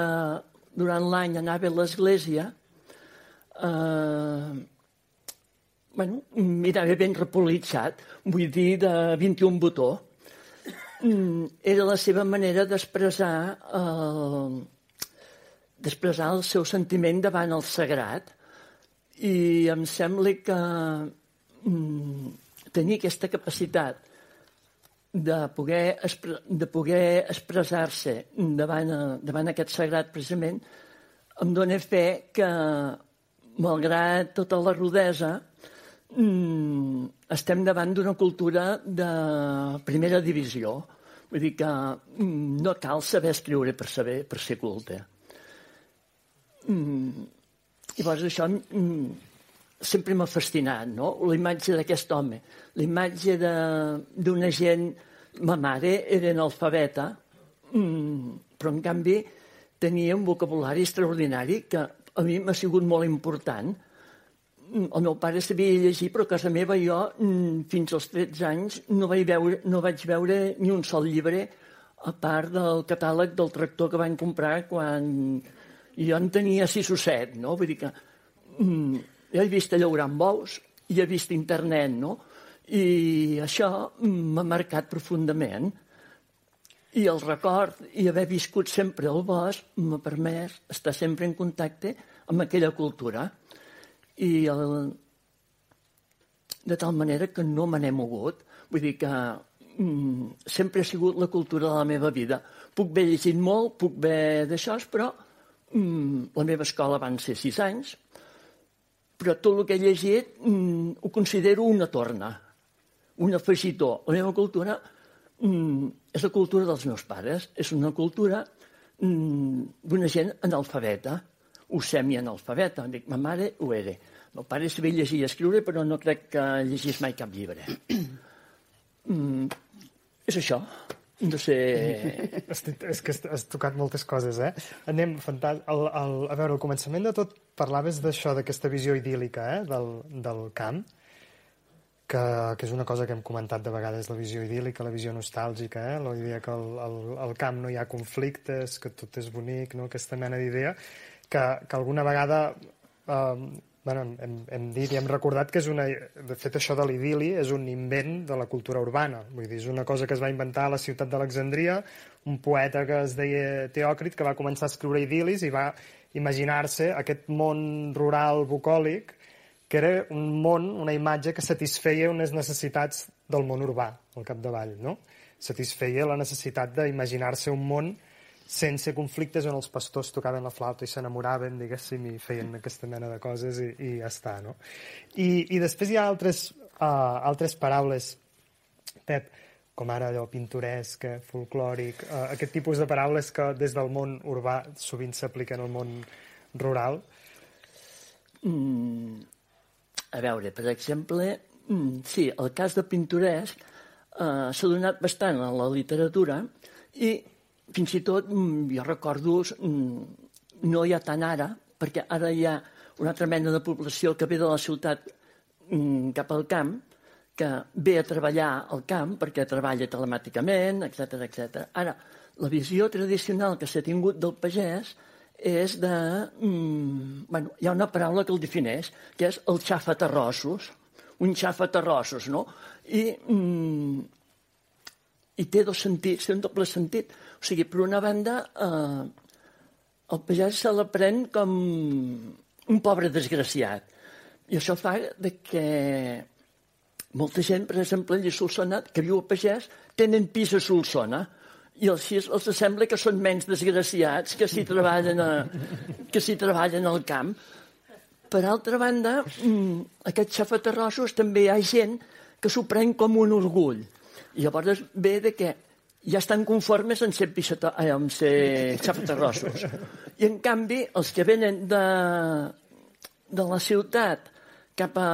durant l'any anava a l'església, eh, bueno, mirava ben repolitzat, vull dir, de 21 botó. Mm, era la seva manera d'expressar eh, d'expressar el seu sentiment davant el sagrat i em sembla que mm, tenir aquesta capacitat de poder, de poder expressar-se davant, davant aquest sagrat precisament, em dóna fe que, malgrat tota la rudesa, mmm, estem davant d'una cultura de primera divisió. Vull dir que mm, no cal saber escriure per, saber, per ser culte. Mm, llavors això mm, sempre m'ha fascinat, no? La imatge d'aquest home, la imatge d'una gent... Ma mare era analfabeta, mmm, però en canvi tenia un vocabulari extraordinari que a mi m'ha sigut molt important. Mm, el meu pare sabia llegir, però a casa meva jo, mm, fins als 13 anys, no vaig, veure, no vaig veure ni un sol llibre a part del catàleg del tractor que van comprar quan jo en tenia sis o set, no? Vull dir que mm, he vist llaurant bous i he vist internet, no? I això m'ha marcat profundament. I el record i haver viscut sempre al bosc m'ha permès estar sempre en contacte amb aquella cultura. I el... de tal manera que no me n'he mogut. Vull dir que mm, sempre ha sigut la cultura de la meva vida. Puc haver llegit molt, puc haver d'això, però mm, la meva escola van ser sis anys, però tot el que he llegit mm, ho considero una torna, un afegitó. La meva cultura mm, és la cultura dels meus pares, és una cultura mm, d'una gent analfabeta, o semi-analfabeta. Dic, ma mare ho era. Meu pare sabia llegir i escriure, però no crec que llegís mai cap llibre. mm, és això. No sé... Estic, és que has tocat moltes coses, eh? Anem, fantàstic. El, el, a veure, al començament de tot parlaves d'això, d'aquesta visió idíl·lica eh? del, del camp, que, que és una cosa que hem comentat de vegades, la visió idíl·lica, la visió nostàlgica, eh? la idea que al, al, al camp no hi ha conflictes, que tot és bonic, no? aquesta mena d'idea, que, que alguna vegada eh, bueno, hem, hem dit i hem recordat que és una... De fet, això de l'idili és un invent de la cultura urbana. Vull dir, és una cosa que es va inventar a la ciutat d'Alexandria, un poeta que es deia Teòcrit, que va començar a escriure idilis i va imaginar-se aquest món rural bucòlic que era un món, una imatge que satisfeia unes necessitats del món urbà, al capdavall, no? Satisfeia la necessitat d'imaginar-se un món sense conflictes on els pastors tocaven la flauta i s'enamoraven, diguéssim, i feien aquesta mena de coses i, i ja està, no? I, i després hi ha altres, uh, altres paraules, Pep, com ara allò pintoresc, folclòric, uh, aquest tipus de paraules que des del món urbà sovint s'apliquen al món rural. Mm, a veure, per exemple, mm, sí, el cas de pintoresc uh, s'ha donat bastant a la literatura i fins i tot mm, jo recordo, mm, no hi ha tant ara, perquè ara hi ha una altra mena de població que ve de la ciutat mm, cap al camp, que ve a treballar al camp perquè treballa telemàticament, etc etc. Ara, la visió tradicional que s'ha tingut del pagès és de... Mm, bueno, hi ha una paraula que el defineix, que és el xafaterrossos, un xafaterrossos, no? I, mm, I té dos sentits, té un doble sentit. O sigui, per una banda, eh, el pagès se l'aprèn com un pobre desgraciat. I això fa de que molta gent, per exemple, a Solsona, que viu a pagès, tenen pis a Solsona i així els sembla que són menys desgraciats que si treballen, a, que si treballen al camp. Per altra banda, mm, aquests xafaterrossos també hi ha gent que s'ho pren com un orgull. I llavors ve de que ja estan conformes en ser, pixata, eh, en ser xafaterrossos. I en canvi, els que venen de, de la ciutat cap a,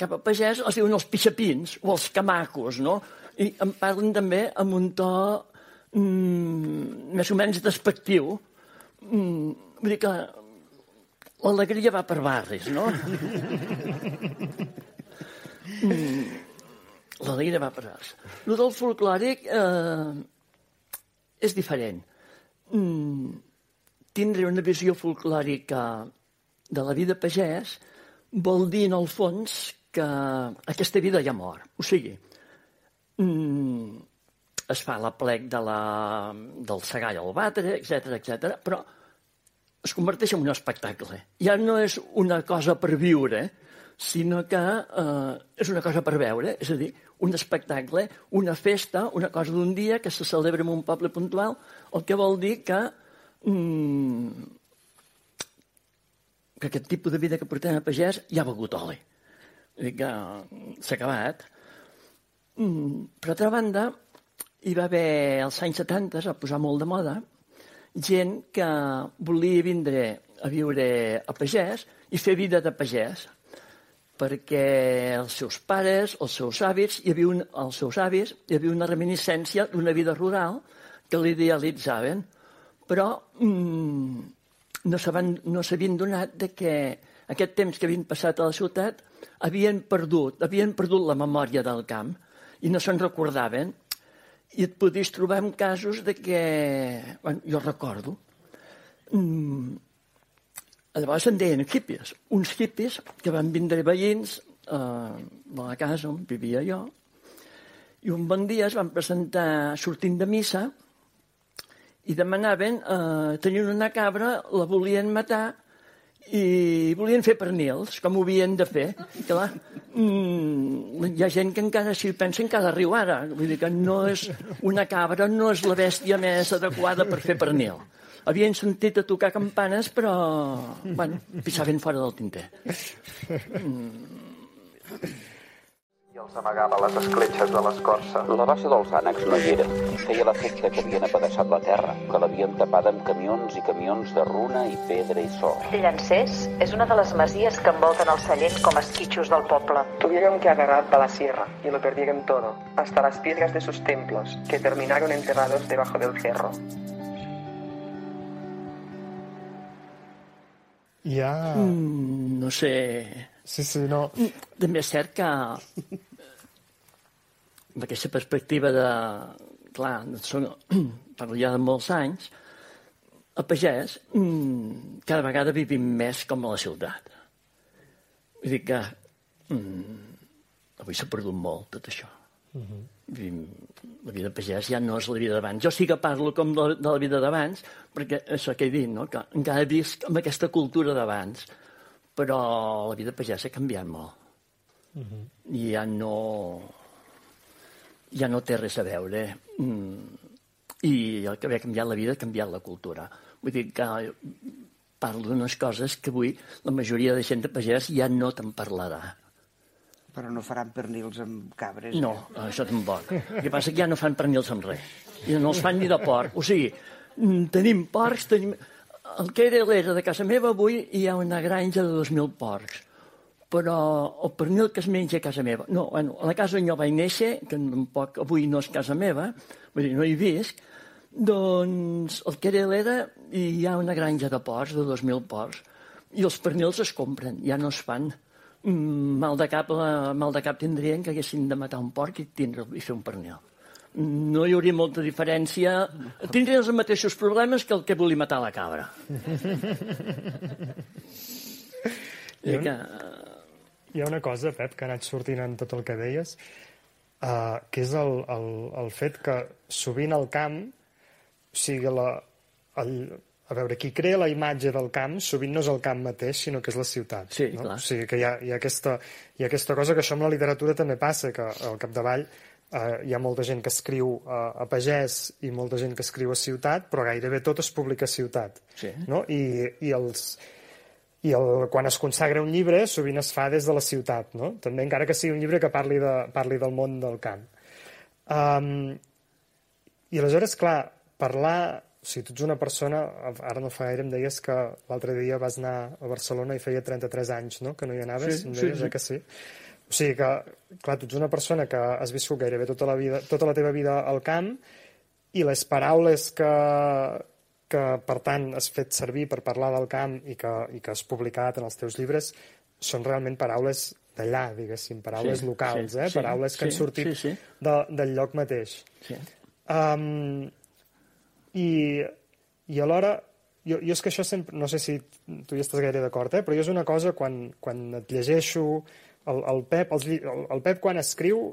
cap a pagès els diuen els pixapins o els camacos, no? I en parlen també amb un to mm, més o menys despectiu. Mm, vull dir que l'alegria va per barris, no? mm, l'alegria va per barris. El del folclòric eh, és diferent. Mm, tindre una visió folclòrica de la vida pagès vol dir, en el fons, que aquesta vida ja mor. O sigui, mm, es fa la plec de la, del segall al batre, etc etc, però es converteix en un espectacle. Ja no és una cosa per viure, sinó que eh, és una cosa per veure, és a dir, un espectacle, una festa, una cosa d'un dia que se celebra en un poble puntual, el que vol dir que, mm, que aquest tipus de vida que portem a pagès ja ha begut oli. Vull dir que s'ha acabat. Mm, per altra banda, hi va haver als anys 70, es va posar molt de moda, gent que volia vindre a viure a pagès i fer vida de pagès perquè els seus pares, els seus avis, hi havia un, els seus avis, hi havia una reminiscència d'una vida rural que l'idealitzaven, però mm, no s'havien no donat de que aquest temps que havien passat a la ciutat havien perdut, havien perdut la memòria del camp i no se'n recordaven i et podies trobar en casos de que... Bueno, jo recordo. Mm, llavors en deien hippies. Uns hippies que van vindre veïns eh, a la casa on vivia jo i un bon dia es van presentar sortint de missa i demanaven, eh, tenien una cabra, la volien matar i volien fer pernils, com ho havien de fer. Clar, mm, hi ha gent que encara s'hi pensa en cada riu ara. Vull dir que no és una cabra, no és la bèstia més adequada per fer pernil. Havien sentit a tocar campanes, però, bueno, pissaven fora del tinter. Mm els amagava les escletxes de l'escorça. La baixa dels ànecs no hi era. Feia l'efecte que havien apedaçat la terra, que l'havien tapada amb camions i camions de runa i pedra i sorra. Llancers és una de les masies que envolten el Sallent com a esquitxos del poble. Tuvieron que agarrar a la sierra y lo perdieron todo, hasta las piedras de sus templos, que terminaron enterrados debajo del cerro. Ja... Mm, no sé... Sí, sí, no... També és cert que amb aquesta perspectiva de... Clar, són, parlo ja de molts anys, a pagès mm, cada vegada vivim més com a la ciutat. Vull dir que mm, avui s'ha perdut molt, tot això. Uh -huh. La vida de pagès ja no és la vida d'abans. Jo sí que parlo com de, de la vida d'abans, perquè això que he dit, no? que encara visc amb aquesta cultura d'abans, però la vida de pagès ha canviat molt. Uh -huh. I ja no, ja no té res a veure. Mm, I el que ha canviat la vida ha canviat la cultura. Vull dir que parlo d'unes coses que avui la majoria de gent de pagès ja no te'n parlarà. Però no faran pernils amb cabres. No, això tampoc. El que passa que ja no fan pernils amb res. I no els fan ni de porc. O sigui, mm, tenim porcs, tenim... El que era l'era de casa meva, avui hi ha una granja de 2.000 porcs. Però el pernil que es menja a casa meva... No, bueno, a la casa on jo vaig néixer, que tampoc avui no és casa meva, vull dir, no hi visc, doncs el que era l'era hi ha una granja de porcs, de 2.000 porcs, i els pernils es compren, ja no es fan. Mm, mal de cap, eh, mal de cap tindrien que haguessin de matar un porc i, tindre, i fer un pernil. No hi hauria molta diferència. Tindrien els mateixos problemes que el que volia matar la cabra. Hi ha, I que, hi ha una cosa, Pep, que ha anat sortint en tot el que deies, uh, que és el, el, el fet que sovint al camp, o sigui, la, el, a veure, qui crea la imatge del camp sovint no és el camp mateix, sinó que és la ciutat. Sí, no? clar. O sigui, que hi ha, hi, ha aquesta, hi ha aquesta cosa que això amb la literatura també passa, que al capdavall eh, hi ha molta gent que escriu a, a pagès i molta gent que escriu a ciutat, però gairebé tot es publica a ciutat. Sí. No? I, i, els, i el, quan es consagra un llibre sovint es fa des de la ciutat, no? també encara que sigui un llibre que parli, de, parli del món del camp. Um, I aleshores, clar, parlar... Sigui, tu ets una persona... Ara no fa gaire em deies que l'altre dia vas anar a Barcelona i feia 33 anys, no?, que no hi anaves. Sí, em sí, deies, sí. eh, que sí? O sigui que, clar, tu ets una persona que has viscut gairebé tota la, vida, tota la teva vida al camp i les paraules que, que, per tant, has fet servir per parlar del camp i que, i que has publicat en els teus llibres són realment paraules d'allà, diguéssim, paraules Sí, locals, sí, eh? sí, paraules que han sí, sortit sí, sí. De, del lloc mateix. Sí. Um, i, I alhora, jo, jo és que això sempre, no sé si tu hi estàs gaire d'acord, eh? però jo és una cosa quan, quan et llegeixo el, el Pep, els, el, el Pep quan escriu,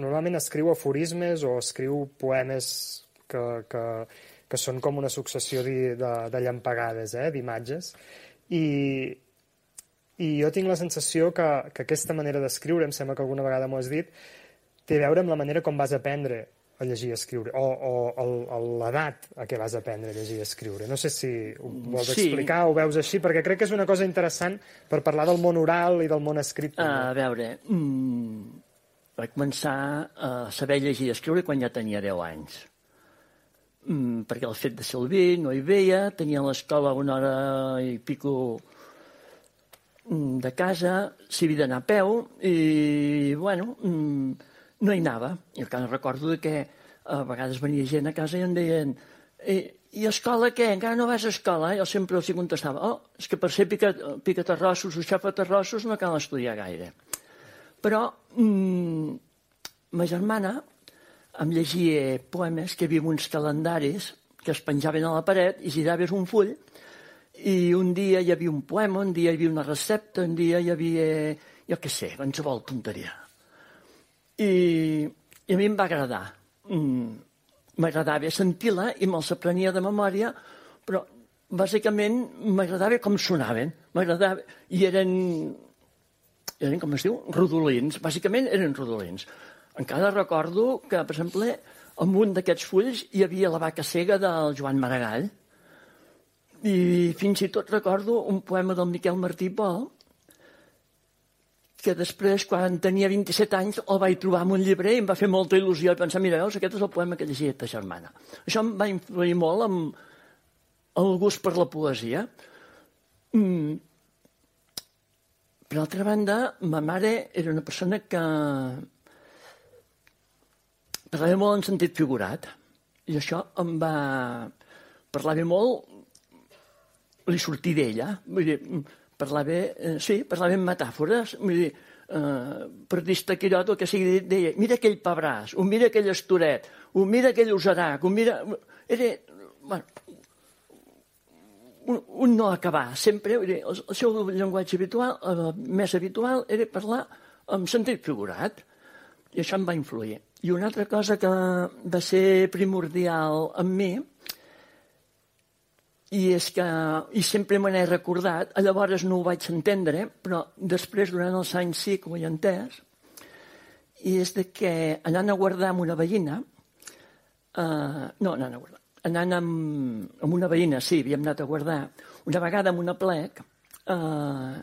normalment escriu aforismes o escriu poemes que, que, que són com una successió de, de, de llampegades, eh? d'imatges, i, i jo tinc la sensació que, que aquesta manera d'escriure, em sembla que alguna vegada m'ho has dit, té a veure amb la manera com vas aprendre a llegir i escriure, o, o l'edat a què vas aprendre a llegir i escriure. No sé si ho vols Sí. explicar o veus així, perquè crec que és una cosa interessant per parlar del món oral i del món escrit. A veure, mm, vaig començar a saber llegir i escriure quan ja tenia 10 anys. Mm, perquè el fet de ser albí no hi veia, tenia l'escola una hora i pico mm, de casa, s'hi havia d'anar a peu i, bueno, mm, no hi anava. I encara recordo que a vegades venia gent a casa i em deien i, i escola què? Encara no vas a escola? Jo sempre els contestava oh, és que per ser pica, picatarrossos o xafatarrossos no cal estudiar gaire. Però mm, ma germana em llegia poemes que hi havia uns calendaris que es penjaven a la paret i giraves un full i un dia hi havia un poema, un dia hi havia una recepta, un dia hi havia, jo què sé, qualsevol tonteria. I, i a mi em va agradar. Mm, sentir-la i me'ls aprenia de memòria, però bàsicament m'agradava com sonaven. M'agradava... I eren, eren, com es diu, rodolins. Bàsicament eren rodolins. Encara recordo que, per exemple, en un d'aquests fulls hi havia la vaca cega del Joan Maragall, i fins i tot recordo un poema del Miquel Martí Pol, que després, quan tenia 27 anys, el vaig trobar en un llibre i em va fer molta il·lusió i pensar, mira, veus, aquest és el poema que llegia ta germana. Això em va influir molt amb el gust per la poesia. Mm. Per altra banda, ma mare era una persona que parlava molt en sentit figurat i això em va... parlava molt li sortia d'ella. Vull dir, parlava, eh, sí, parlava en metàfores. Vull dir, eh, per destacar-ho, que sigui, deia, mira aquell pebràs, o mira aquell estoret, o mira aquell usarac, o mira... Era, bueno, un, un no acabar. Sempre dir, el, el seu llenguatge habitual, el més habitual, era parlar amb sentit figurat. I això em va influir. I una altra cosa que va ser primordial en mi, i és que, i sempre me n'he recordat, llavors no ho vaig entendre, però després, durant els anys sí que ho he entès, i és de que anant a guardar amb una veïna, uh, no, anant a guardar, anant amb, amb una veïna, sí, havíem anat a guardar, una vegada amb una plec, eh,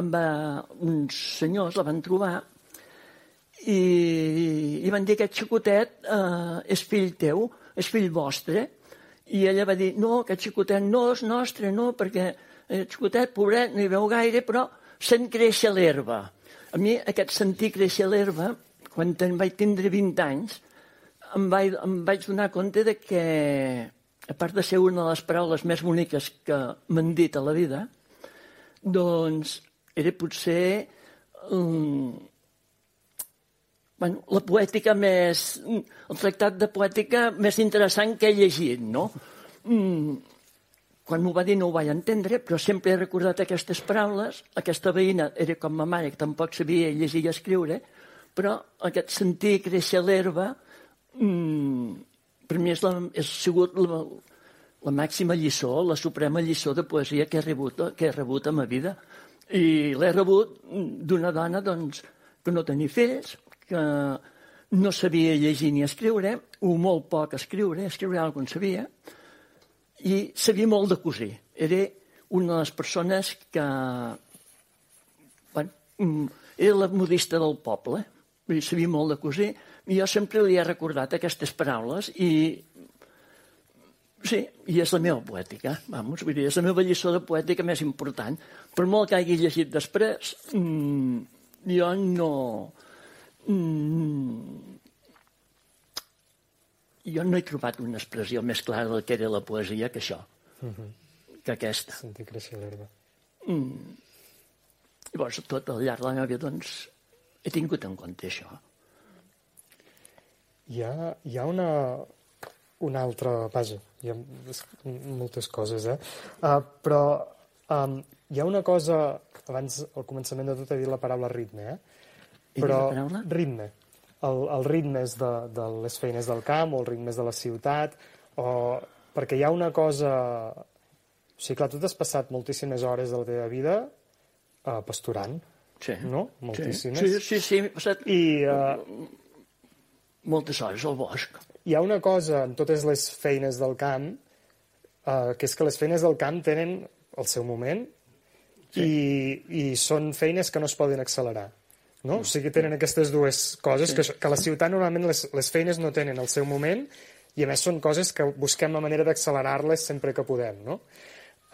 amb uh, uns senyors la van trobar i, i van dir que aquest xicotet eh, és fill teu, és fill vostre. I ella va dir, no, aquest xicotet no és nostre, no, perquè el xicotet, pobret, no hi veu gaire, però sent créixer l'herba. A mi aquest sentir créixer l'herba, quan ten, vaig tindre 20 anys, em vaig, em vaig donar compte de que, a part de ser una de les paraules més boniques que m'han dit a la vida, doncs era potser um, bueno, la poètica més... el tractat de poètica més interessant que he llegit, no? Mm, quan m'ho va dir no ho vaig entendre, però sempre he recordat aquestes paraules. Aquesta veïna era com ma mare, que tampoc sabia llegir i escriure, però aquest sentir créixer l'herba mm, per mi és, la, és sigut la, la màxima lliçó, la suprema lliçó de poesia que he rebut, que he rebut a ma vida. I l'he rebut d'una dona doncs, que no tenia fills, que no sabia llegir ni escriure, o molt poc escriure, escriure alguna cosa sabia, i sabia molt de cosir. Era una de les persones que... Bueno, mm, era la modista del poble, dir, sabia molt de cosir, i jo sempre li he recordat aquestes paraules i Sí, i és la meva poètica, vamos, vull dir, és la meva lliçó de poètica més important. Per molt que hagi llegit després, mmm, jo no... Mm, jo no he trobat una expressió més clara del que era la poesia que això, Uh -huh. que aquesta. Sentir créixer l'herba. Mm. Llavors, tot al llarg de la meva vida, doncs, he tingut en compte això. Hi ha, hi ha una, una altra... Vaja, hi ha moltes coses, eh? Uh, però um, hi ha una cosa... Abans, al començament de tot, he dit la paraula ritme, eh? Però ritme. El, el ritme és de, de les feines del camp o el ritme és de la ciutat, o... perquè hi ha una cosa... O sigui, clar, tu t'has passat moltíssimes hores de la teva vida uh, pasturant, Sí. no? Moltíssimes. Sí, sí, sí, he passat I, uh, moltes hores al bosc. hi ha una cosa en totes les feines del camp, uh, que és que les feines del camp tenen el seu moment sí. i, i són feines que no es poden accelerar. No? O sigui, tenen aquestes dues coses, Sí. que, que la ciutat normalment les, les feines no tenen el seu moment i a més són coses que busquem la manera d'accelerar-les sempre que podem. No?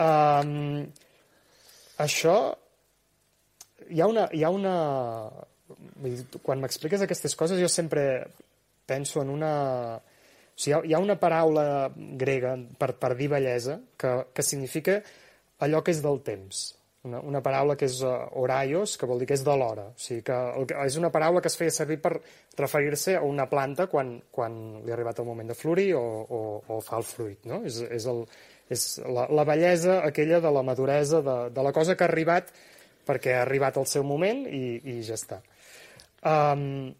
Um, això hi ha una... Hi ha una quan m'expliques aquestes coses jo sempre penso en una... O sigui, hi ha una paraula grega per, per dir bellesa que, que significa allò que és del temps. Una, una paraula que és uh, horaios, que vol dir que és de l'hora. O sigui, que, el, que és una paraula que es feia servir per referir-se a una planta quan, quan li ha arribat el moment de florir o, o, o fa el fruit. No? És, és, el, és la, la bellesa aquella de la maduresa, de, de la cosa que ha arribat perquè ha arribat el seu moment i, i ja està. Um,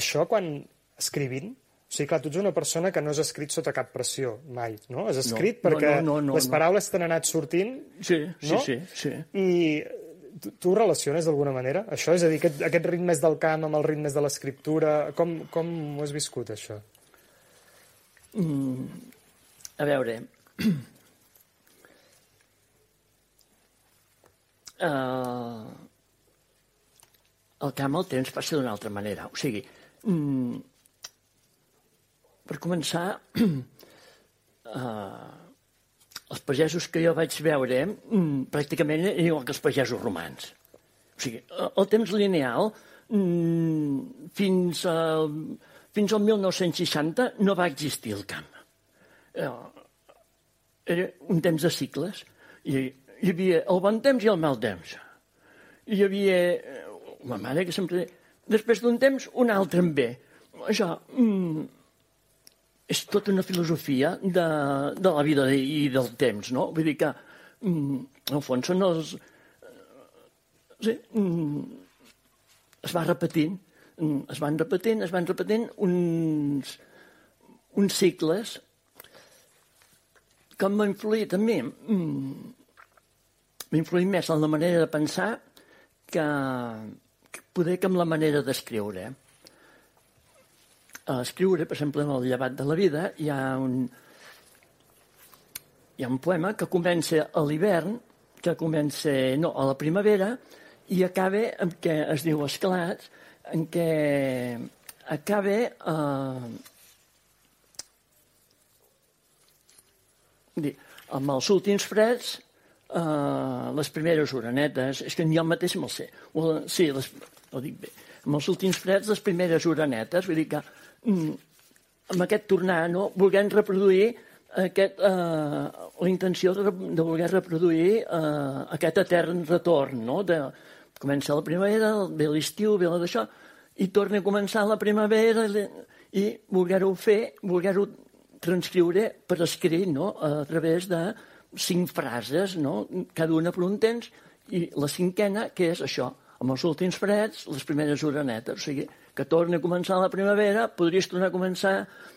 això quan escrivint, o sigui, clar, tu ets una persona que no has escrit sota cap pressió, mai, no? Has escrit No, perquè no, no, no, les no. paraules t'han anat sortint, Sí, sí, no? sí, sí. I tu, tu ho relaciones d'alguna manera? Això, és a dir, aquest, aquest ritmes del camp amb els ritmes de l'escriptura, com, com ho has viscut, això? Mm, a veure... Uh, el camp, el temps passa d'una altra manera. O sigui, mm, per començar, uh, els pagesos que jo vaig veure mm, pràcticament eren igual que els pagesos romans. O sigui, eh, el temps lineal mm, fins, al, fins al 1960 no va existir el camp. Eh, era un temps de cicles. Hi, hi havia el bon temps i el mal temps. Hi havia eh, ma mare que sempre després d'un temps un altre en ve. Això, mm, és tota una filosofia de, de la vida i del temps, no? Vull dir que, mm, en el fons, són els... Sí, mm, es va repetint, mm, es van repetint, es van repetint uns, uns cicles que m'ha influït a mi. Mm, m'ha influït més en la manera de pensar que, que poder que amb la manera d'escriure. A escriure, per exemple, en el llevat de la vida, hi ha un, hi ha un poema que comença a l'hivern, que comença no, a la primavera, i acaba amb què es diu Esclats, en què acaba eh, dir, amb els últims freds eh, les primeres oranetes, és que ni jo mateix me'l sé. O, sí, les, ho dic bé. Amb els últims freds, les primeres oranetes, vull dir que amb aquest tornar, no, volguem reproduir aquest, eh, la intenció de, de voler reproduir eh, aquest etern retorn, no? De, comença la primavera, ve l'estiu, ve la d'això, i torna a començar la primavera i voler-ho fer, voler-ho transcriure per escrit, no? a través de cinc frases, no? cada una per un temps, i la cinquena, que és això, amb els últims freds, les primeres oranetes. O sigui, que torna a començar la primavera, podries tornar a començar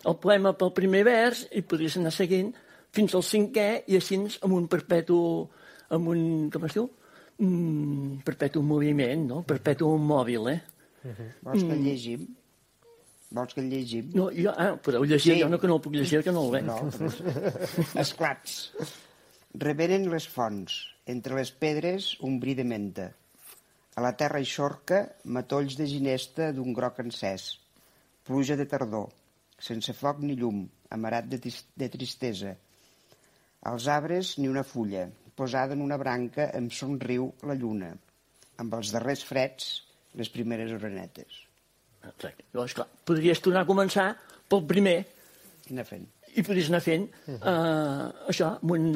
el poema pel primer vers i podries anar seguint fins al cinquè i així amb un perpetu, amb un, com es diu? Mm, perpetu moviment, no? Perpetu mòbil, eh? Uh -huh. Vols que el llegim? Vols que el llegim? No, jo, ah, podeu llegir, sí. jo no que no el puc llegir, que no el veig. No, però... Esclats. Revenen les fonts, entre les pedres un bri de menta. A la terra hi xorca matolls de ginesta d'un groc encès. Pluja de tardor, sense foc ni llum, amarat de, de tristesa. Als arbres ni una fulla, posada en una branca em somriu la lluna. Amb els darrers freds, les primeres oranetes. Exacte. Llavors, clar, podries tornar a començar pel primer. I anar fent. I podries anar fent uh, això, amb un,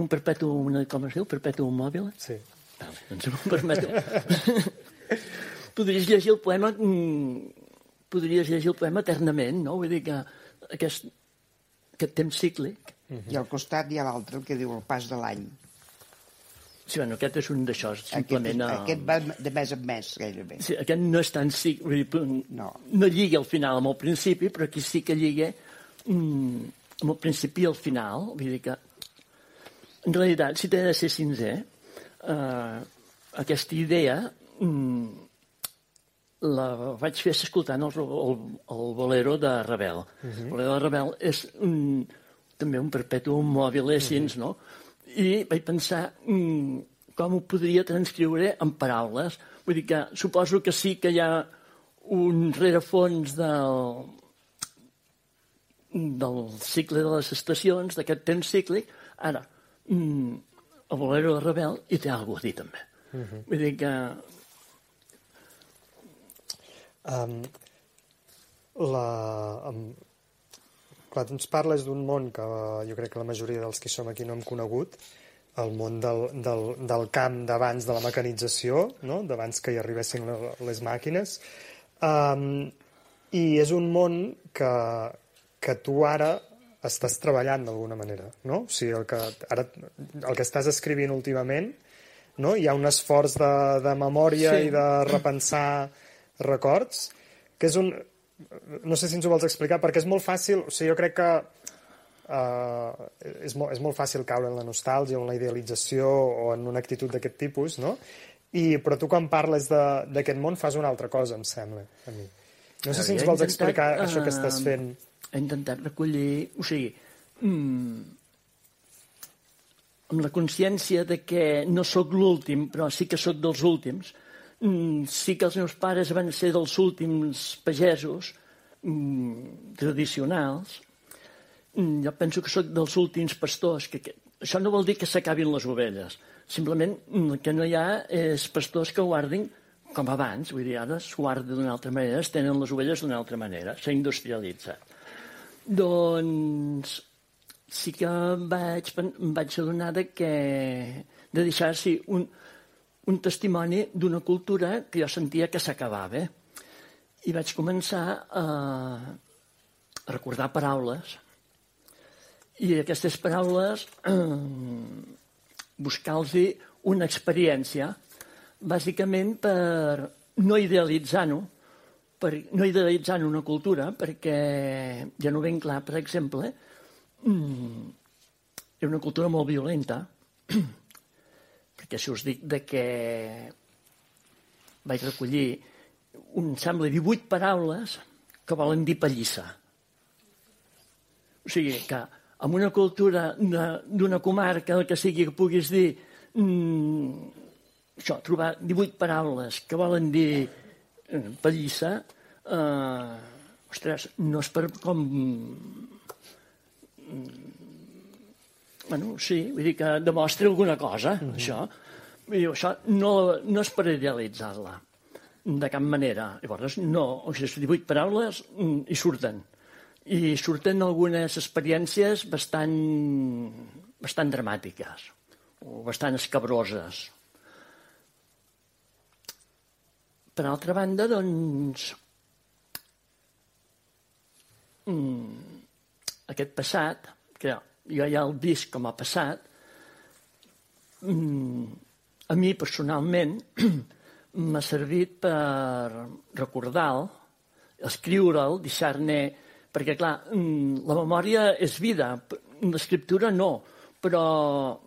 un perpetu, una, com es diu, perpetu mòbil. Sí. Vale, doncs em permeto. podries llegir el poema mm, podries llegir el poema eternament, no? Vull dir que aquest, aquest temps cíclic... I al costat hi ha l'altre, el que diu el pas de l'any. Sí, bueno, aquest és un d'això, simplement... Aquest, aquest va de mes en mes, gairebé. Sí, aquest no és tan... Sí, dir, no. no lliga al final amb el principi, però aquí sí que lliga mm, amb el principi i el final. Vull dir que, en realitat, si t'he de ser sincer, eh, aquesta idea mm, la vaig fer escoltant el, el, el bolero de Rebel. Uh -huh. El bolero de Rebel és un, també un perpetu mòbil, així, uh -huh. no? i vaig pensar mm, com ho podria transcriure en paraules. Vull dir que suposo que sí que hi ha un rerefons del, del cicle de les estacions, d'aquest temps cíclic. Ara, mm, el bolero de Rebel hi té alguna a dir també. Uh -huh. Vull dir que... Um, la, um, Clar, tu ens parles d'un món que jo crec que la majoria dels que som aquí no hem conegut, el món del, del, del camp d'abans de la mecanització, no? d'abans que hi arribessin les màquines, um, i és un món que, que tu ara estàs treballant d'alguna manera, no? O sigui, el que, ara, el que estàs escrivint últimament, no? hi ha un esforç de, de memòria sí. i de repensar records, que és un, no sé si ens ho vols explicar, perquè és molt fàcil, o sigui, jo crec que uh, és, molt, és molt fàcil caure en la nostàlgia o en la idealització o en una actitud d'aquest tipus, no? I, però tu quan parles d'aquest món fas una altra cosa, em sembla, a mi. No sé si ens vols intentat, explicar uh, això que estàs fent. He intentat recollir... O sigui, mm, amb la consciència de que no sóc l'últim, però sí que sóc dels últims, Mm, sí que els meus pares van ser dels últims pagesos mm, tradicionals. Mm, jo penso que sóc dels últims pastors. Que, que, això no vol dir que s'acabin les ovelles. Simplement el que no hi ha és pastors que guardin com abans, vull dir, ara es guarda d'una altra manera, es tenen les ovelles d'una altra manera, s'ha industrialitzat. Doncs sí que vaig, em vaig adonar de que de deixar sí, un, un testimoni d'una cultura que jo sentia que s'acabava. I vaig començar a, recordar paraules i aquestes paraules eh, buscar-los una experiència bàsicament per no idealitzar-ho, per no idealitzar una cultura, perquè ja no ben clar, per exemple, mm, és una cultura molt violenta, perquè si us dic de que vaig recollir un, sembla, 18 paraules que volen dir pallissa. O sigui, que amb una cultura d'una comarca, el que sigui que puguis dir, mm, això, trobar 18 paraules que volen dir pallissa, eh, ostres, no és per com... Bueno, sí, vull dir que demostra alguna cosa, mm -hmm. això. Vull dir, això no, no és per idealitzar-la, de cap manera. Llavors, no, o sigui, 18 paraules mm, i surten. I surten algunes experiències bastant, bastant dramàtiques o bastant escabroses. Per altra banda, doncs, mm, aquest passat, que jo ja el visc com a passat, mm, a mi personalment m'ha servit per recordar-lo, escriure'l, deixar-ne... Perquè, clar, mm, la memòria és vida, l'escriptura no, però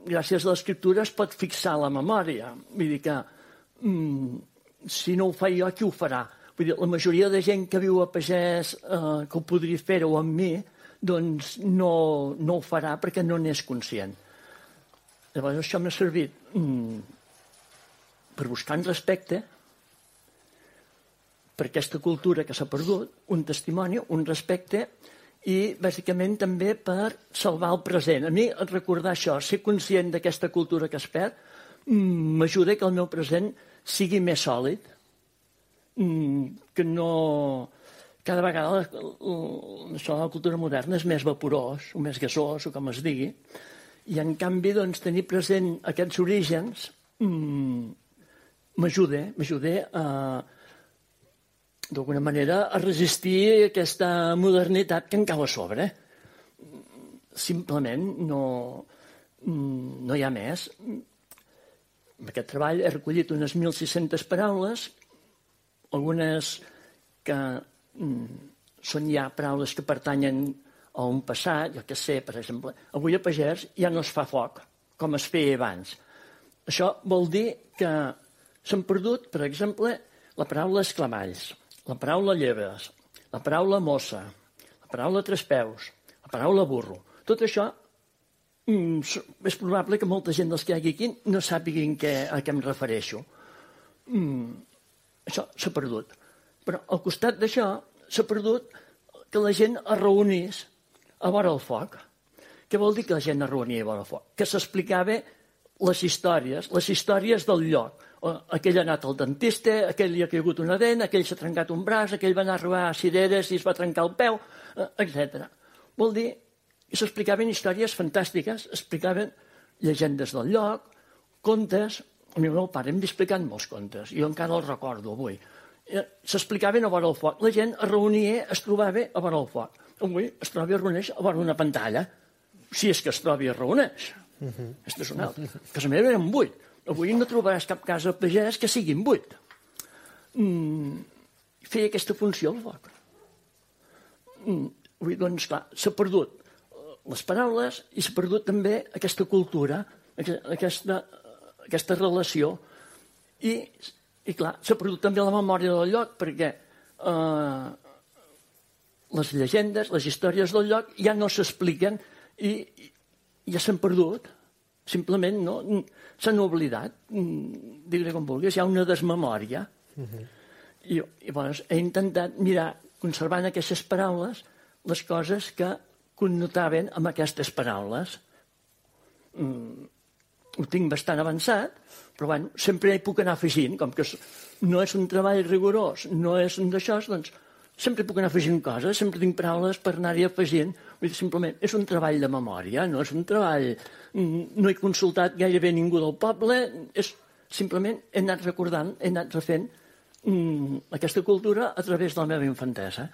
gràcies a l'escriptura es pot fixar la memòria. Vull dir que mm, si no ho fa jo, qui ho farà? Vull dir, la majoria de gent que viu a pagès, eh, que ho podria fer-ho amb mi, doncs no, no ho farà perquè no n'és conscient. Llavors això m'ha servit mm, per buscar un respecte per aquesta cultura que s'ha perdut, un testimoni, un respecte, i bàsicament també per salvar el present. A mi recordar això, ser conscient d'aquesta cultura que es perd, mm, m'ajuda que el meu present sigui més sòlid, mm, que no... Cada vegada això de la cultura moderna és més vaporós, o més gasós, o com es digui, i en canvi doncs, tenir present aquests orígens mm, m'ajuda, m'ajuda a, d'alguna manera, a resistir aquesta modernitat que encara a sobre. Simplement no, no hi ha més. En aquest treball he recollit unes 1.600 paraules, algunes que mm, són ja paraules que pertanyen a un passat, jo que sé, per exemple, avui a Pagès ja no es fa foc, com es feia abans. Això vol dir que s'han perdut, per exemple, la paraula esclamalls, la paraula lleves, la paraula mossa, la paraula tres peus, la paraula burro. Tot això mm, és probable que molta gent dels que hi hagi aquí no sàpiguin què, a què em refereixo. Mm, això s'ha perdut. Però al costat d'això s'ha perdut que la gent es reunís a vora el foc. Què vol dir que la gent es reunia a vora el foc? Que s'explicava les històries, les històries del lloc. Aquell ha anat al dentista, aquell li ha caigut una dent, aquell s'ha trencat un braç, aquell va anar a robar cireres i es va trencar el peu, eh, etc. Vol dir que s'explicaven històries fantàstiques, explicaven llegendes del lloc, contes... A mi meu pare em va explicant molts contes, jo encara els recordo avui. Eh, s'explicaven a vora el foc. La gent es reunia, es trobava a vora el foc. Avui es troba i es reuneix a vora una pantalla, si és que es troba i es reuneix. Uh -huh. Aquesta és una altra. A casa meva eren vuit. Avui no trobaràs cap casa pagès que siguin vuit. Mm, feia aquesta funció el foc. Mm, avui, doncs, clar, s'ha perdut les paraules i s'ha perdut també aquesta cultura, aquesta, aquesta relació. I, i clar, s'ha perdut també la memòria del lloc, perquè eh, les llegendes, les històries del lloc ja no s'expliquen i, ja s'han perdut. Simplement no, s'han oblidat. Digue com vulguis, hi ha una desmemòria. Uh -huh. I, I llavors he intentat mirar, conservant aquestes paraules, les coses que connotaven amb aquestes paraules. Mm, ho tinc bastant avançat, però bueno, sempre hi puc anar afegint, com que no és un treball rigorós, no és un d'això, doncs sempre puc anar afegint coses, sempre tinc paraules per anar-hi afegint. Vull dir, simplement, és un treball de memòria, no és un treball... Mm, no he consultat gairebé ningú del poble, és simplement he anat recordant, he anat refent mm, aquesta cultura a través de la meva infantesa.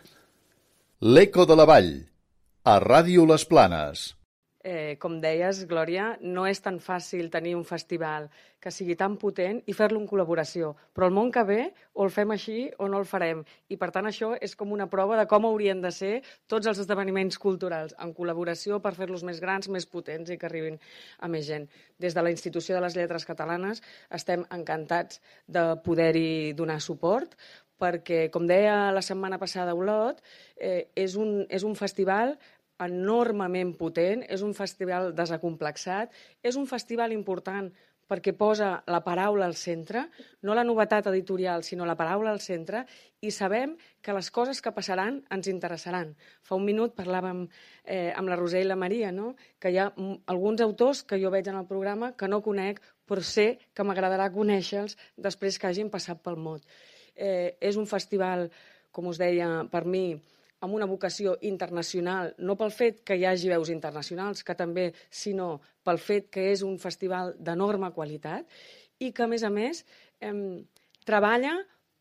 L'Eco de la Vall, a Ràdio Les Planes. Eh, com deies, Glòria, no és tan fàcil tenir un festival que sigui tan potent i fer-lo en col·laboració. Però el món que ve o el fem així o no el farem. I per tant això és com una prova de com haurien de ser tots els esdeveniments culturals, en col·laboració per fer-los més grans, més potents i que arribin a més gent. Des de la Institució de les Lletres Catalanes estem encantats de poder-hi donar suport, perquè, com deia la setmana passada Olot, eh, és, un, és un festival enormement potent, és un festival desacomplexat, és un festival important perquè posa la paraula al centre, no la novetat editorial, sinó la paraula al centre, i sabem que les coses que passaran ens interessaran. Fa un minut parlàvem eh, amb la Roser i la Maria, no? que hi ha alguns autors que jo veig en el programa que no conec, però sé que m'agradarà conèixer-los després que hagin passat pel mot. Eh, és un festival, com us deia, per mi, amb una vocació internacional, no pel fet que hi hagi veus internacionals, que també, sinó pel fet que és un festival d'enorme qualitat i que, a més a més, eh, treballa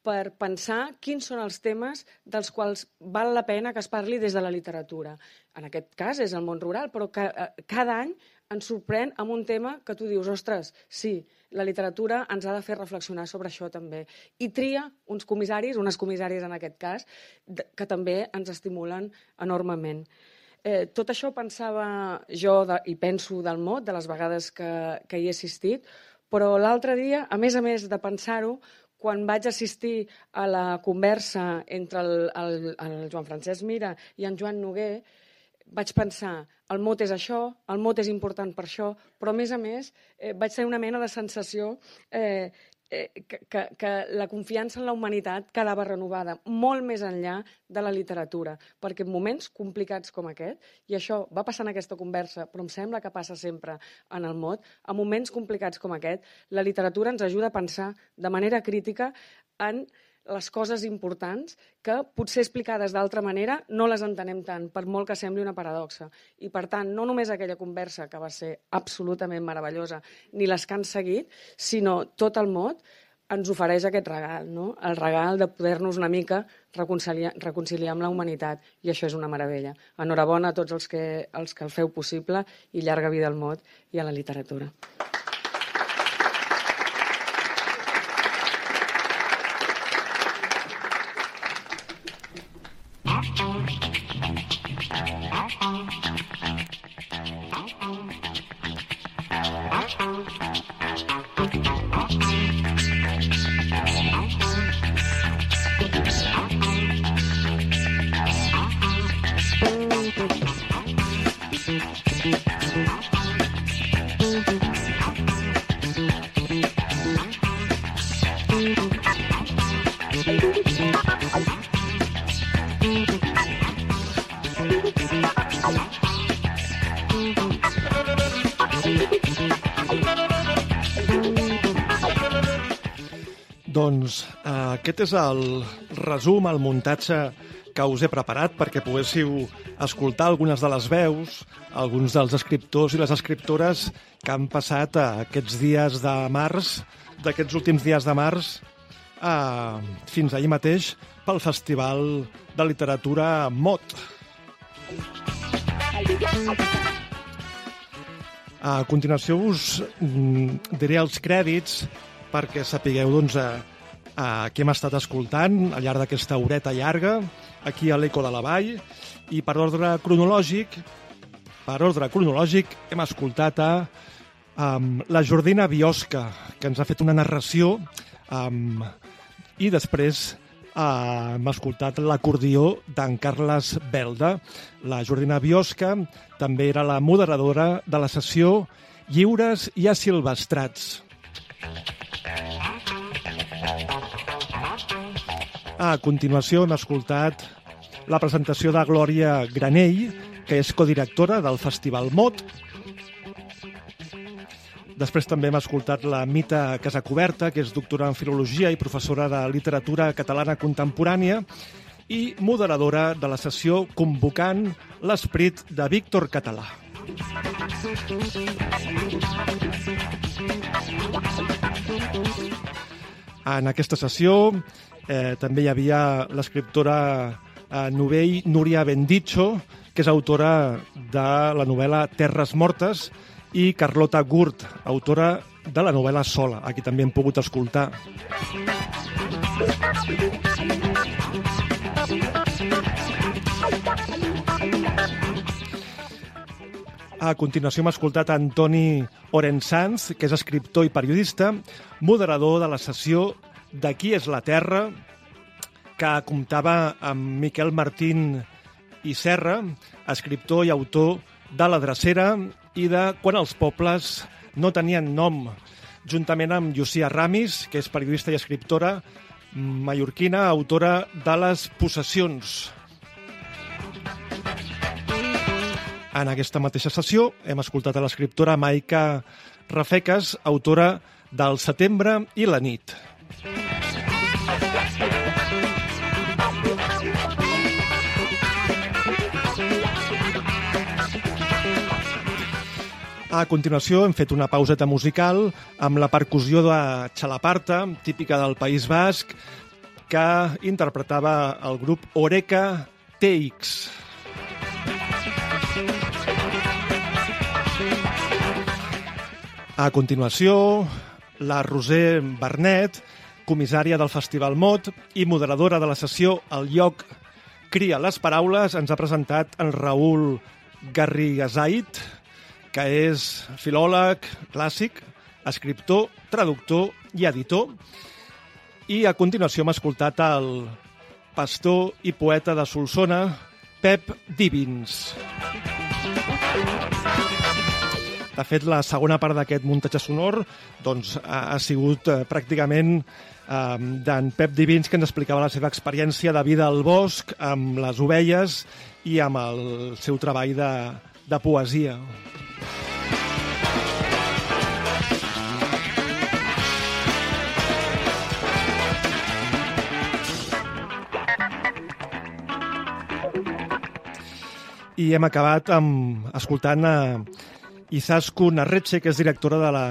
per pensar quins són els temes dels quals val la pena que es parli des de la literatura. En aquest cas és el món rural, però que, eh, cada any ens sorprèn amb un tema que tu dius, ostres, sí, la literatura ens ha de fer reflexionar sobre això també. I tria uns comissaris, unes comissàries en aquest cas, que també ens estimulen enormement. Eh, tot això pensava jo de, i penso del mot, de les vegades que, que hi he assistit, però l'altre dia, a més a més de pensar-ho, quan vaig assistir a la conversa entre el, el, el Joan Francesc Mira i en Joan Noguer, vaig pensar, el mot és això, el mot és important per això, però a més a més eh, vaig tenir una mena de sensació eh, eh, que, que, que la confiança en la humanitat quedava renovada molt més enllà de la literatura, perquè en moments complicats com aquest, i això va passar en aquesta conversa, però em sembla que passa sempre en el mot, en moments complicats com aquest, la literatura ens ajuda a pensar de manera crítica en les coses importants que, potser explicades d'altra manera, no les entenem tant, per molt que sembli una paradoxa. I, per tant, no només aquella conversa, que va ser absolutament meravellosa, ni les que han seguit, sinó tot el mot ens ofereix aquest regal, no? el regal de poder-nos una mica reconciliar, reconciliar amb la humanitat, i això és una meravella. Enhorabona a tots els que, els que el feu possible i llarga vida al mot i a la literatura. Aquest és el resum, el muntatge que us he preparat perquè poguéssiu escoltar algunes de les veus, alguns dels escriptors i les escriptores que han passat eh, aquests dies de març, d'aquests últims dies de març, eh, fins ahir mateix pel Festival de Literatura MOT. A continuació us mm, diré els crèdits perquè sapigueu doncs, a, a què hem estat escoltant al llarg d'aquesta horeta llarga, aquí a l'Eco de la Vall, i per ordre cronològic, per ordre cronològic, hem escoltat a um, la Jordina Biosca, que ens ha fet una narració, um, i després uh, hem escoltat l'acordió d'en Carles Belda. La Jordina Biosca també era la moderadora de la sessió Lliures i Asilvestrats. A continuació hem escoltat la presentació de Glòria Granell, que és codirectora del Festival MOT. Després també hem escoltat la Mita Casacoberta, que és doctora en Filologia i professora de Literatura Catalana Contemporània i moderadora de la sessió Convocant l'esperit de Víctor Català. En aquesta sessió eh, també hi havia l'escriptora eh, novell Núria Bendicho, que és autora de la novel·la Terres Mortes, i Carlota Gurt, autora de la novel·la Sola, a qui també hem pogut escoltar. A continuació hem escoltat Antoni Orensanz, que és escriptor i periodista, moderador de la sessió De qui és la Terra, que comptava amb Miquel Martín i Serra, escriptor i autor de La Drecera i de Quan els pobles no tenien nom, juntament amb Llucia Ramis, que és periodista i escriptora mallorquina, autora de Les possessions. En aquesta mateixa sessió hem escoltat a l'escriptora Maica Rafeques, autora del Setembre i la nit. A continuació hem fet una pauseta musical amb la percussió de Xalaparta, típica del País Basc, que interpretava el grup Oreca TX. A continuació, la Roser Bernet, comissària del Festival Mot i moderadora de la sessió El lloc cria les paraules, ens ha presentat en Raül Garrigasait, que és filòleg clàssic, escriptor, traductor i editor. I a continuació hem escoltat el pastor i poeta de Solsona, Pep Divins. De fet, la segona part d'aquest muntatge sonor doncs, ha, ha sigut eh, pràcticament eh, d'en Pep Divins, que ens explicava la seva experiència de vida al bosc, amb les ovelles i amb el seu treball de, de poesia. I hem acabat amb, escoltant a Izascu Narretxe, que és directora de la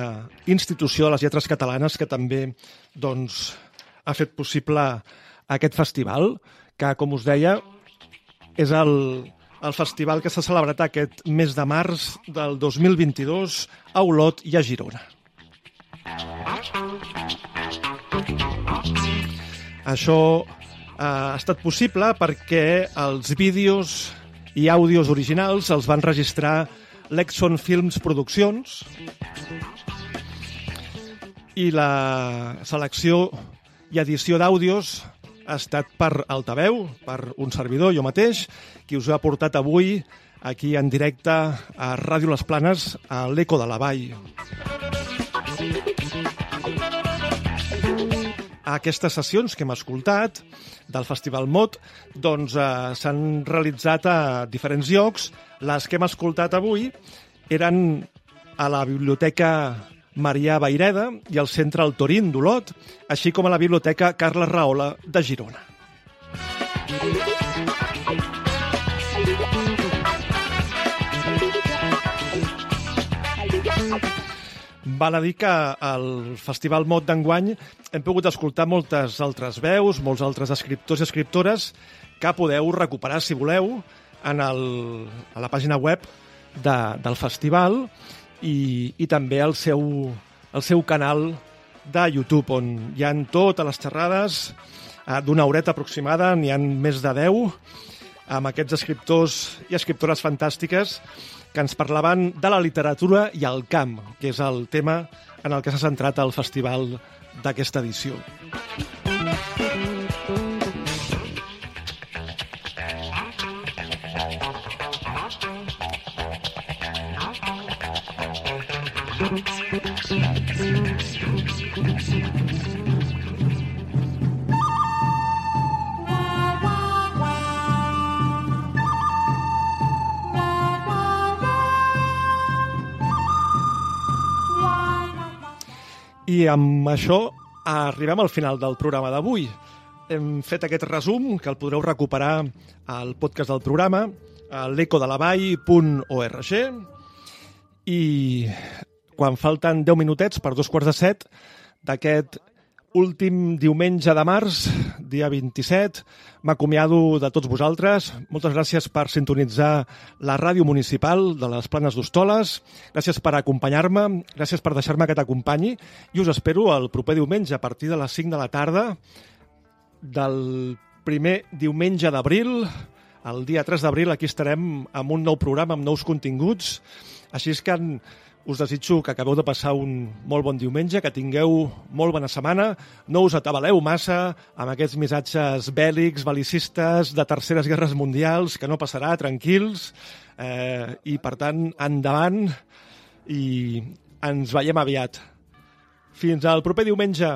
Institució de les Lletres Catalanes, que també doncs, ha fet possible aquest festival, que, com us deia, és el, el festival que s'ha celebrat aquest mes de març del 2022 a Olot i a Girona. Això eh, ha estat possible perquè els vídeos i àudios originals els van registrar l'Exxon Films Produccions i la selecció i edició d'àudios ha estat per altaveu, per un servidor, jo mateix, qui us ha portat avui aquí en directe a Ràdio Les Planes, a l'Eco de la Vall. A aquestes sessions que hem escoltat del Festival Mot doncs, eh, s'han realitzat a diferents llocs. Les que hem escoltat avui eren a la Biblioteca Marià Baireda i al Centre El Torín d'Olot, així com a la Biblioteca Carles Rahola de Girona. Val a dir que al Festival Mot d'enguany hem pogut escoltar moltes altres veus, molts altres escriptors i escriptores que podeu recuperar, si voleu, en el, a la pàgina web de, del festival i, i també el seu, el seu canal de YouTube, on hi han totes les xerrades eh, d'una horeta aproximada, n'hi han més de 10, amb aquests escriptors i escriptores fantàstiques que ens parlaven de la literatura i el camp, que és el tema en el que s'ha centrat el festival d'aquesta edició. I amb això arribem al final del programa d'avui. Hem fet aquest resum, que el podreu recuperar al podcast del programa, a l'ecodelavall.org i quan falten 10 minutets per dos quarts de set d'aquest últim diumenge de març, dia 27. M'acomiado de tots vosaltres. Moltes gràcies per sintonitzar la ràdio municipal de les Planes d'Hostoles. Gràcies per acompanyar-me, gràcies per deixar-me que t'acompanyi i us espero el proper diumenge a partir de les 5 de la tarda del primer diumenge d'abril. El dia 3 d'abril aquí estarem amb un nou programa, amb nous continguts. Així és que us desitjo que acabeu de passar un molt bon diumenge, que tingueu molt bona setmana, no us atabaleu massa amb aquests missatges bèl·lics, bel·licistes, de terceres guerres mundials, que no passarà, tranquils, eh, i per tant, endavant, i ens veiem aviat. Fins al proper diumenge.